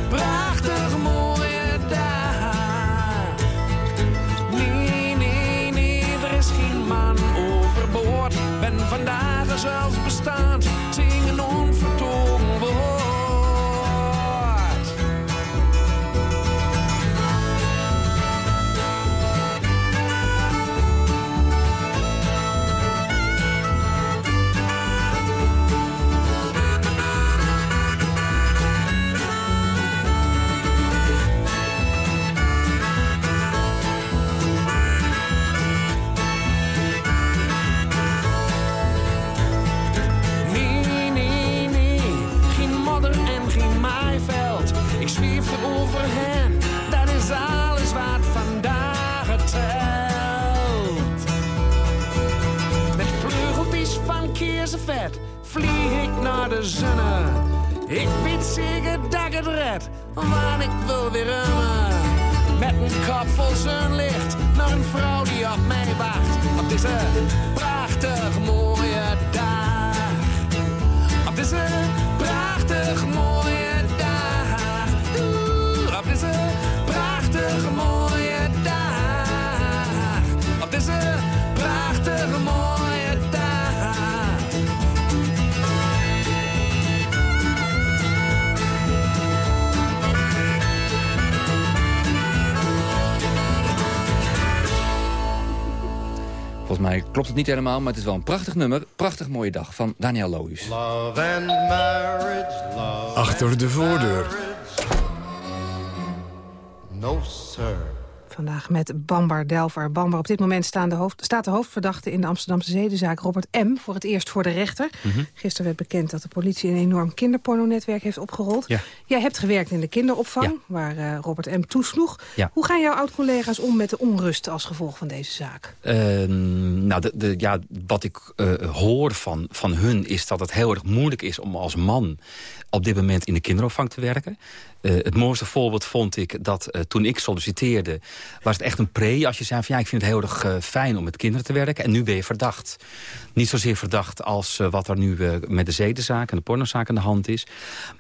prachtig mooie dag. Nee, nee, nee, er is geen man overboord. Ben vandaag zelfs bestaand, het niet helemaal, maar het is wel een prachtig nummer. Prachtig mooie dag van Daniel Lohuis. Love and marriage, love Achter de voordeur. No, sir. Vandaag met Bambar Delver. Bambar, op dit moment staan de hoofd, staat de hoofdverdachte in de Amsterdamse zedenzaak Robert M. voor het eerst voor de rechter. Mhm. Gisteren werd bekend dat de politie een enorm kinderpornonetwerk heeft opgerold. Ja. Jij hebt gewerkt in de kinderopvang, Ja. waar eh, Robert M. toesloeg. Ja. Hoe gaan jouw oud-collega's om met de onrust als gevolg van deze zaak? Ehm, nou, de, de, ja, wat ik eh, hoor van, van hun is dat het heel erg moeilijk is om als man op dit moment in de kinderopvang te werken. Eh, het mooiste voorbeeld vond ik dat toen ik solliciteerde... was het echt een pre als je zei van ja, ik vind het heel erg eh, fijn om met kinderen te werken. En nu ben je verdacht. Niet zozeer verdacht als eh, wat er nu uh, met de zedenzaak en de pornozaak aan de hand is.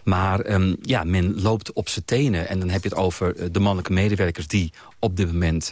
Maar ehm, ja, men loopt op zijn tenen. En dan heb je het over de mannelijke medewerkers die op dit moment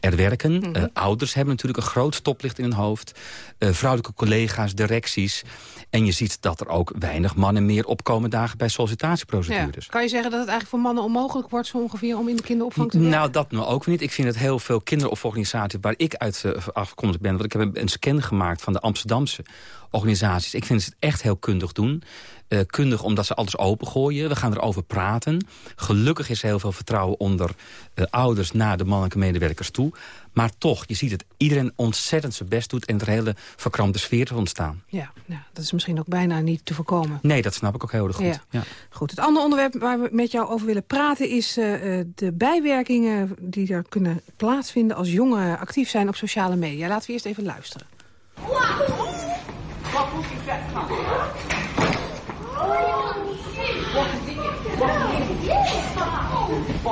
er werken. Mm ouders hebben natuurlijk een groot stoplicht in hun hoofd. vrouwelijke collega's, directies. En je ziet dat er ook weinig mannen meer opkomen dagen bij sollicitatieprocedures. Ja. Kan je zeggen dat het eigenlijk voor mannen onmogelijk wordt zo ongeveer om in de kinderopvang te werken? Nou, dat nou ook niet. Ik vind het heel veel kinderopvangorganisaties waar ik uit uh, afkomstig ben. Want ik heb een scan gemaakt van de Amsterdamse organisaties. Ik vind ze het echt heel kundig doen. Uh, kundig omdat ze alles opengooien. We gaan erover praten. Gelukkig is er heel veel vertrouwen onder uh, ouders naar de mannelijke medewerkers toe. Maar toch, je ziet het, iedereen ontzettend zijn best doet... en er hele verkrampte sfeer ontstaan. Ja, ja, dat is misschien ook bijna niet te voorkomen. Nee, dat snap ik ook heel erg goed. Ja. Goed, het andere onderwerp waar we met jou over willen praten... is uh, de bijwerkingen die er kunnen plaatsvinden... als jongeren actief zijn op sociale media. Laten we eerst even luisteren.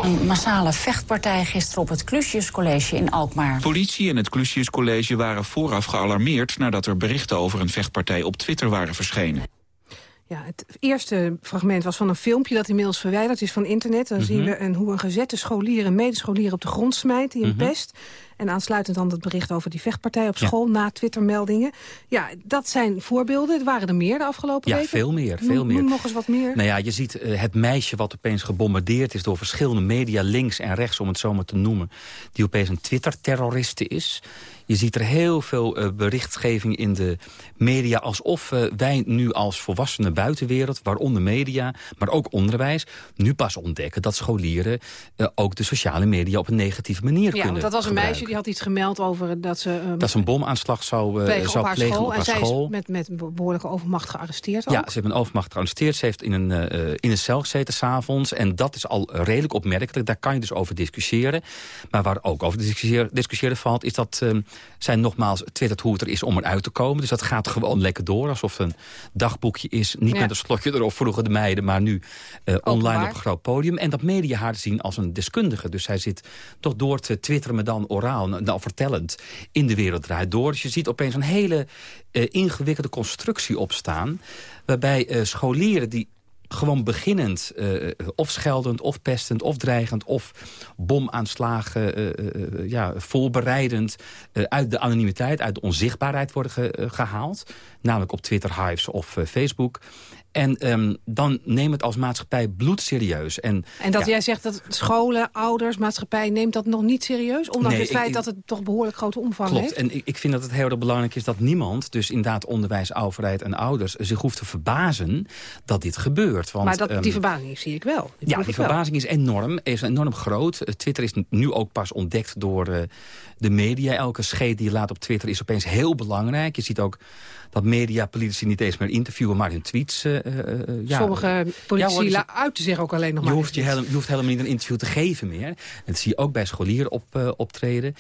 Een massale vechtpartij gisteren op het Klusjescollege in Alkmaar. Politie en het Klusjescollege waren vooraf gealarmeerd... nadat er berichten over een vechtpartij op Twitter waren verschenen. Ja, het eerste fragment was van een filmpje dat inmiddels verwijderd is van internet. Dan zien we een, hoe een gezette scholier een medescholier op de grond smijt, die een pest. En aansluitend dan het bericht over die vechtpartij op school na Twittermeldingen. Ja, dat zijn voorbeelden. Er waren er meer de afgelopen ja, weken. veel meer. Veel meer. Noem nog eens wat meer. Nou ja, je ziet uh, het meisje wat opeens gebombardeerd is door verschillende media, links en rechts om het zo maar te noemen. Die opeens een Twitter-terroriste is. Je ziet er heel veel uh, berichtgeving in de media... alsof uh, wij nu als volwassene buitenwereld, waaronder media... maar ook onderwijs, nu pas ontdekken dat scholieren... Uh, ook de sociale media op een negatieve manier ja, kunnen want dat was een gebruiken. meisje die had iets gemeld over dat ze... Um, dat ze een bomaanslag zou plegen, zou op plegen school. op haar en zij school. is met, met behoorlijke overmacht gearresteerd Ja, ze hebben een overmacht gearresteerd. Ze heeft in een, in een cel gezeten s'avonds. En dat is al redelijk opmerkelijk. Daar kan je dus over discussiëren. Maar waar ook over discussiëren, discussiëren valt... is dat um, zij nogmaals twittert hoe het er is om eruit te komen. Dus dat gaat gewoon lekker door. Alsof een dagboekje is. Niet Ja. met een slotje erop vroeger de meiden. Maar nu uh, online op een groot podium. En dat media haar zien als een deskundige. Dus zij zit toch door te twitteren, maar dan oraal, dan vertellend. In de wereld draait door. Dus je ziet opeens een hele uh, ingewikkelde constructie opstaan. Waarbij uh, scholieren die gewoon beginnend, uh, of scheldend, of pestend, of dreigend... of bomaanslagen, ja, voorbereidend... uit de anonimiteit, uit de onzichtbaarheid worden ge gehaald. Namelijk op Twitter, Hives of Facebook. En um, dan neem het als maatschappij bloedserieus. En, En dat ja, jij zegt dat scholen, ouders, maatschappij neemt dat nog niet serieus? Ondanks Nee, het feit ik- dat het toch behoorlijk grote omvang Klopt, heeft? en ik, ik vind dat het heel erg belangrijk is dat niemand... dus inderdaad onderwijs, overheid en ouders... zich hoeft te verbazen dat dit gebeurt. Want, maar dat, die ehm, verbazing zie ik wel. Die Ja, die wel. verbazing is enorm, is enorm groot. Eh, Twitter is nu ook pas ontdekt door eh, de media. Elke scheet die je laat op Twitter is opeens heel belangrijk. Je ziet ook dat media politici niet eens meer interviewen... maar hun tweets... eh, eh, eh, ja, Sommige politici dus- la- uiten zich ook alleen nog je maar. hoeft, je, eventjes. hele- je hoeft helemaal niet een interview te geven meer. Dat zie je ook bij scholieren op, optreden.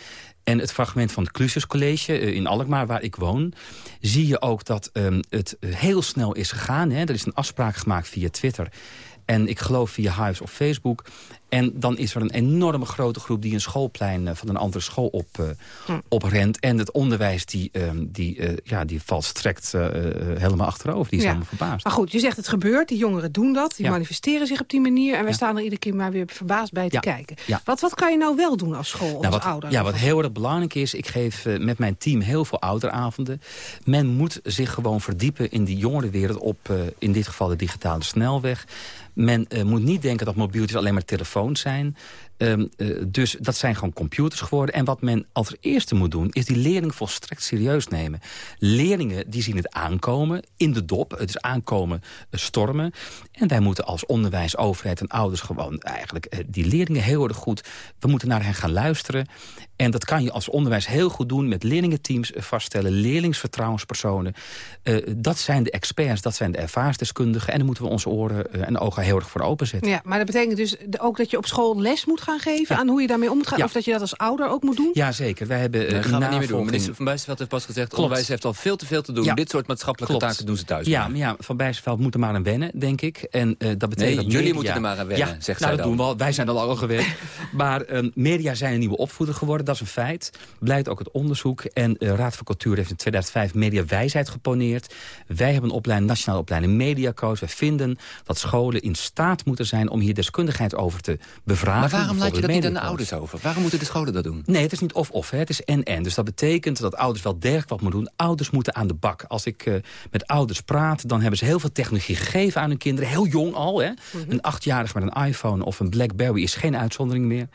En het fragment van het Clusiuscollege uh, in Alkmaar, waar ik woon... zie je ook dat um, het heel snel is gegaan. Hè. Er is een afspraak gemaakt via Twitter. En ik geloof via Hives of Facebook. En dan is er een enorme grote groep die een schoolplein uh, van een andere school op, uh, Hm. oprent. En het onderwijs die, um, die, uh, ja, die helemaal achterover. Die is Ja. helemaal verbaasd. Maar goed, je zegt het gebeurt, die jongeren doen dat. Die Ja. manifesteren zich op die manier. En wij staan er iedere keer maar weer verbaasd bij te kijken. Ja. Wat, wat kan je nou wel doen als school Nou, als wat, ouder? ja, wat heel erg belangrijk is, ik geef met mijn team heel veel ouderavonden. Men moet zich gewoon verdiepen in die jongerenwereld op, in dit geval de digitale snelweg. Men moet niet denken dat mobieltjes alleen maar zijn. Um, uh, dus dat zijn gewoon computers geworden. En wat men als eerste moet doen, is die leerling volstrekt serieus nemen. Leerlingen die zien het aankomen, in de dop, het is aankomen uh, stormen. En wij moeten als onderwijs, overheid en ouders gewoon eigenlijk uh, die leerlingen heel erg goed... we moeten naar hen gaan luisteren. En dat kan je als onderwijs heel goed doen met leerlingenteams vaststellen. Leerlingsvertrouwenspersonen. Uh, dat zijn de experts, dat zijn de ervaringsdeskundigen. En daar moeten we onze oren uh, en ogen heel erg voor openzetten. Ja, maar dat betekent dus ook dat je op school les moet gaan geven aan hoe je daarmee om moet gaan? Ja. Of dat je dat als ouder ook moet doen? Ja, zeker. Wij hebben eh, Dat gaan we niet meer doen. Minister Van Bijsterveld heeft pas gezegd... Klopt. onderwijs heeft al veel te veel te doen. Ja. Dit soort maatschappelijke Klopt. taken doen ze thuis. Ja, maar. ja, Van Bijsterveld moet er maar aan wennen, denk ik. En eh, dat betekent Nee, dat jullie media- moeten er maar aan wennen, ja, zegt nou, zij dat dan. doen we al. Wij zijn al al gewend. maar eh, media zijn een nieuwe opvoeder geworden, dat is een feit. Blijkt ook het onderzoek. En de Raad van Cultuur heeft in 2005 mediawijsheid geponeerd. Wij hebben een opleiding, nationale opleiding mediacoach. Wij vinden dat scholen in staat moeten zijn om hier deskundigheid over te bevragen. Maar waarom laat je dat niet aan de ouders over? Waarom moeten de scholen dat doen? Nee, het is niet of-of, hè. het is en-en. Dus dat betekent dat ouders wel degelijk wat moeten doen. Ouders moeten aan de bak. Als ik eh, met ouders praat, dan hebben ze heel veel technologie gegeven aan hun kinderen. Heel jong al, hè. Mhm. Een achtjarige met een iPhone of een Blackberry is geen uitzondering meer.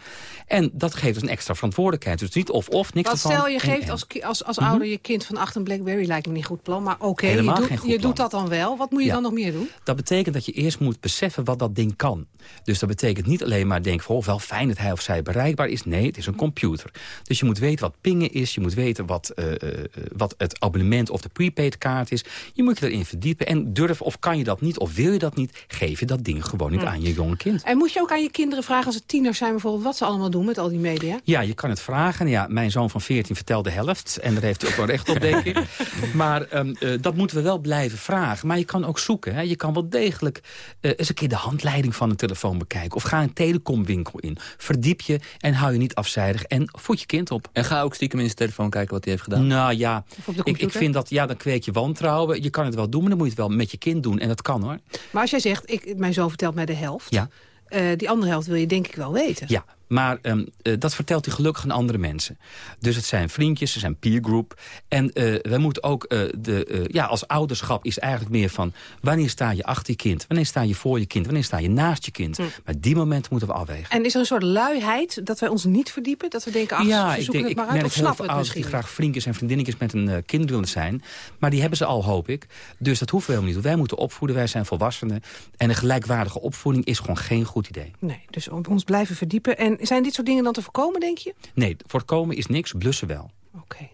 En dat geeft dus een extra verantwoordelijkheid. Dus niet of-of, niks ervan. stel je geeft als, als, als Mhm. ouder je kind van acht een Blackberry, lijkt me niet goed plan. Maar oké, je, doet- je plan. doet dat dan wel. Wat moet je Ja. dan nog meer doen? Dat betekent dat je eerst moet beseffen wat dat ding kan. Dus dat betekent niet alleen maar denken van... oh, wel fijn dat hij of zij bereikbaar is. Nee, het is een computer. Dus je moet weten wat pingen is. Je moet weten wat, eh, eh, wat het abonnement of de prepaid kaart is. Je moet je erin verdiepen. En durf of kan je dat niet of wil je dat niet... geef je dat ding gewoon niet Hm. aan je jonge kind. En moet je ook aan je kinderen vragen als ze tieners zijn bijvoorbeeld... wat ze allemaal doen met al die media? Ja, je kan het vragen. Ja, mijn zoon van 14 vertelt de helft. En daar heeft hij ook wel recht op, denk ik. Maar ehm, eh, dat moeten we wel blijven vragen. Maar je kan ook zoeken. Hè. Je kan wel degelijk eh, eens een keer de handleiding van een telefoon bekijken. Of ga een telecomwinkel in. Verdiep je en hou je niet afzijdig. En voed je kind op. En ga ook stiekem in zijn telefoon kijken wat hij heeft gedaan. Nou ja, ik, vind dat, ja, dan kweek je wantrouwen. Je kan het wel doen, maar dan moet je het wel met je kind doen. En dat kan hoor. Maar als jij zegt, ik, mijn zoon vertelt mij de helft... Ja. eh, die andere helft wil je denk ik wel weten. Ja, maar ehm, eh, dat vertelt hij gelukkig aan andere mensen. Dus het zijn vriendjes, ze zijn peergroup. En eh wij moeten ook, eh, de, ja, als ouderschap is eigenlijk meer van... wanneer sta je achter je kind? Wanneer sta je voor je kind? Wanneer sta je naast je kind? Hm. Maar die momenten moeten we afwegen. En is er een soort luiheid dat wij ons niet verdiepen? Dat we denken, ach, ja, ik, denk, het ik maar uit merk heel veel ouders die graag vriendjes en vriendinnetjes met een kind willen zijn. Maar die hebben ze al, hoop ik. Dus dat hoeven we helemaal niet. Wij moeten opvoeden, wij zijn volwassenen. En een gelijkwaardige opvoeding is gewoon geen goed idee. Nee, dus op ons blijven verdiepen. En zijn dit soort dingen dan te voorkomen, denk je? Nee, voorkomen is niks, blussen wel.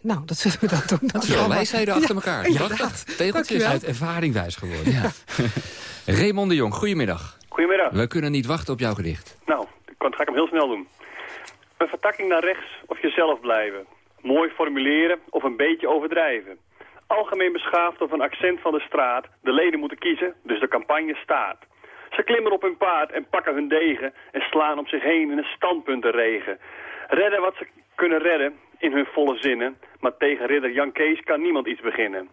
Nou, dat zullen we dan doen. Dat is allemaal- wijsheden achter Ja, elkaar. inderdaad. Tegeltjes. Dankjewel. Uit ervaring wijs geworden. Ja. Raymond de Jong, goedemiddag. Goedemiddag. We kunnen niet wachten op jouw gedicht. Nou, ik kan- ga ik hem heel snel doen. Een vertakking naar rechts of jezelf blijven. Mooi formuleren of een beetje overdrijven. Algemeen beschaafd of een accent van de straat. De leden moeten kiezen, dus de campagne staat. Ze klimmen op hun paard en pakken hun degen... en slaan om zich heen in een standpuntenregen. Redden wat ze kunnen redden in hun volle zinnen... maar tegen ridder Jan Kees kan niemand iets beginnen.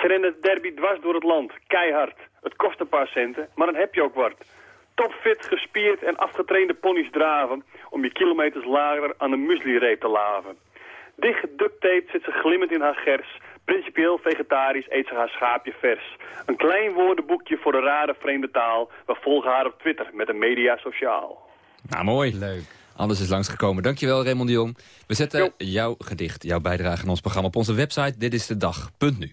Ze rennen het derby dwars door het land, keihard. Het kost een paar centen, maar dan heb je ook wat. Topfit, gespierd en afgetrainde ponies draven... om je kilometers lager aan de muesli-reep te laven. Dicht geducttaped zit ze glimmend in haar gers. Principieel vegetarisch eet ze haar schaapje vers. Een klein woordenboekje voor de rare vreemde taal. We volgen haar op Twitter met een media sociaal. Nou, mooi. Leuk. Alles is langsgekomen. Dankjewel, Raymond de Jong. We zetten jouw gedicht, jouw bijdrage aan ons programma op onze website. Dit is de dag.nu.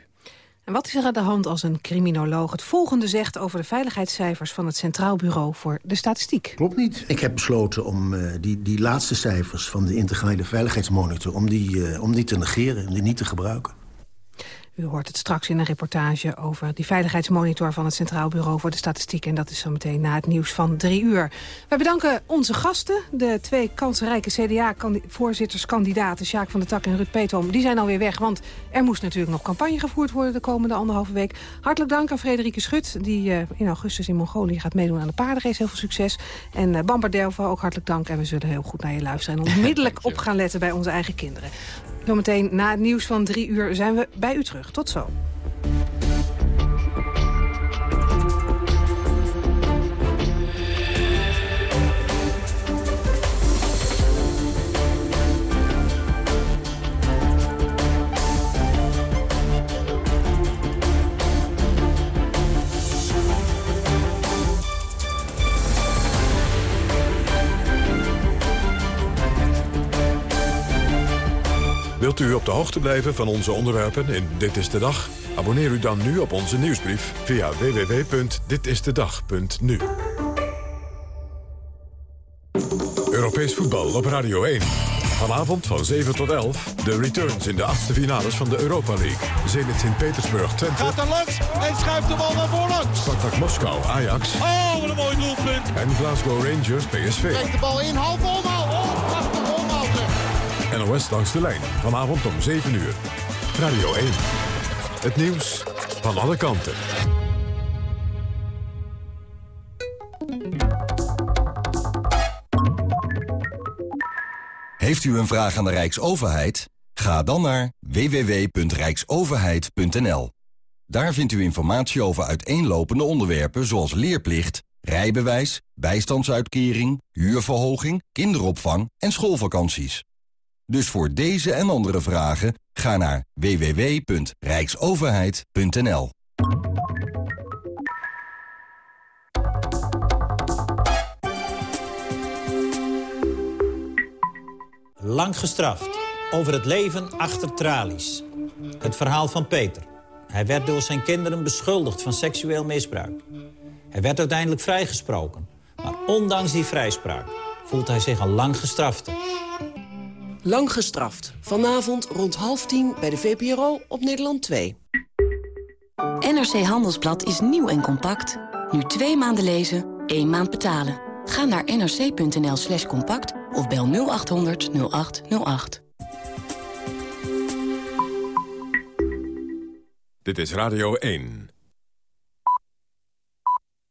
En wat is er aan de hand als een criminoloog het volgende zegt... over de veiligheidscijfers van het Centraal Bureau voor de Statistiek? Klopt niet. Ik heb besloten om eh, die, die laatste cijfers van de integrale veiligheidsmonitor... om die, eh, om die te negeren, om die niet te gebruiken. U hoort het straks in een reportage over die veiligheidsmonitor van het Centraal Bureau voor de Statistiek. En dat is zo meteen na het nieuws van drie uur. Wij bedanken onze gasten, de twee kansrijke CDA-voorzitterskandidaten... Sjaak van der Tak en Ruud Peetoom. Die zijn alweer weg, want er moest natuurlijk nog campagne gevoerd worden... de komende anderhalve week. Hartelijk dank aan Frederike Schut, die eh, in augustus in Mongolië gaat meedoen aan de paardenrace. Heel veel succes. En uh, Bamber Delva, ook hartelijk dank. En we zullen heel goed naar je luisteren en onmiddellijk op gaan letten bij onze eigen kinderen. Zometeen na het nieuws van drie uur zijn we bij u terug. Tot zo. Wilt u op de hoogte blijven van onze onderwerpen in Dit is de Dag? Abonneer u dan nu op onze nieuwsbrief via www.ditistedag.nu. Europees voetbal op Radio 1. Vanavond van 7 tot 11 de returns in de achtste finales van de Europa League. Zenit Sint-Petersburg Twente. Gaat er langs en schuift de bal naar voren. Spartak Moskou Ajax. Oh, wat een mooi doelpunt. En Glasgow Rangers PSV. Trekt de bal in, half. NOS langs de lijn. Vanavond om 7 uur. Radio 1. Het nieuws van alle kanten. Heeft u een vraag aan de Rijksoverheid? Ga dan naar www.rijksoverheid.nl. Daar vindt u informatie over uiteenlopende onderwerpen zoals leerplicht, rijbewijs, bijstandsuitkering, huurverhoging, kinderopvang en schoolvakanties. Dus voor deze en andere vragen ga naar www.rijksoverheid.nl. Lang gestraft. Over het leven achter tralies. Het verhaal van Peter. Hij werd door zijn kinderen beschuldigd van seksueel misbruik. Hij werd uiteindelijk vrijgesproken. Maar ondanks die vrijspraak voelt hij zich al lang gestrafte. Lang gestraft. Vanavond rond half tien bij de VPRO op Nederland 2. NRC Handelsblad is nieuw en compact. Nu twee maanden lezen, één maand betalen. Ga naar nrc.nl slash compact of bel 0800 0808. Dit is Radio 1.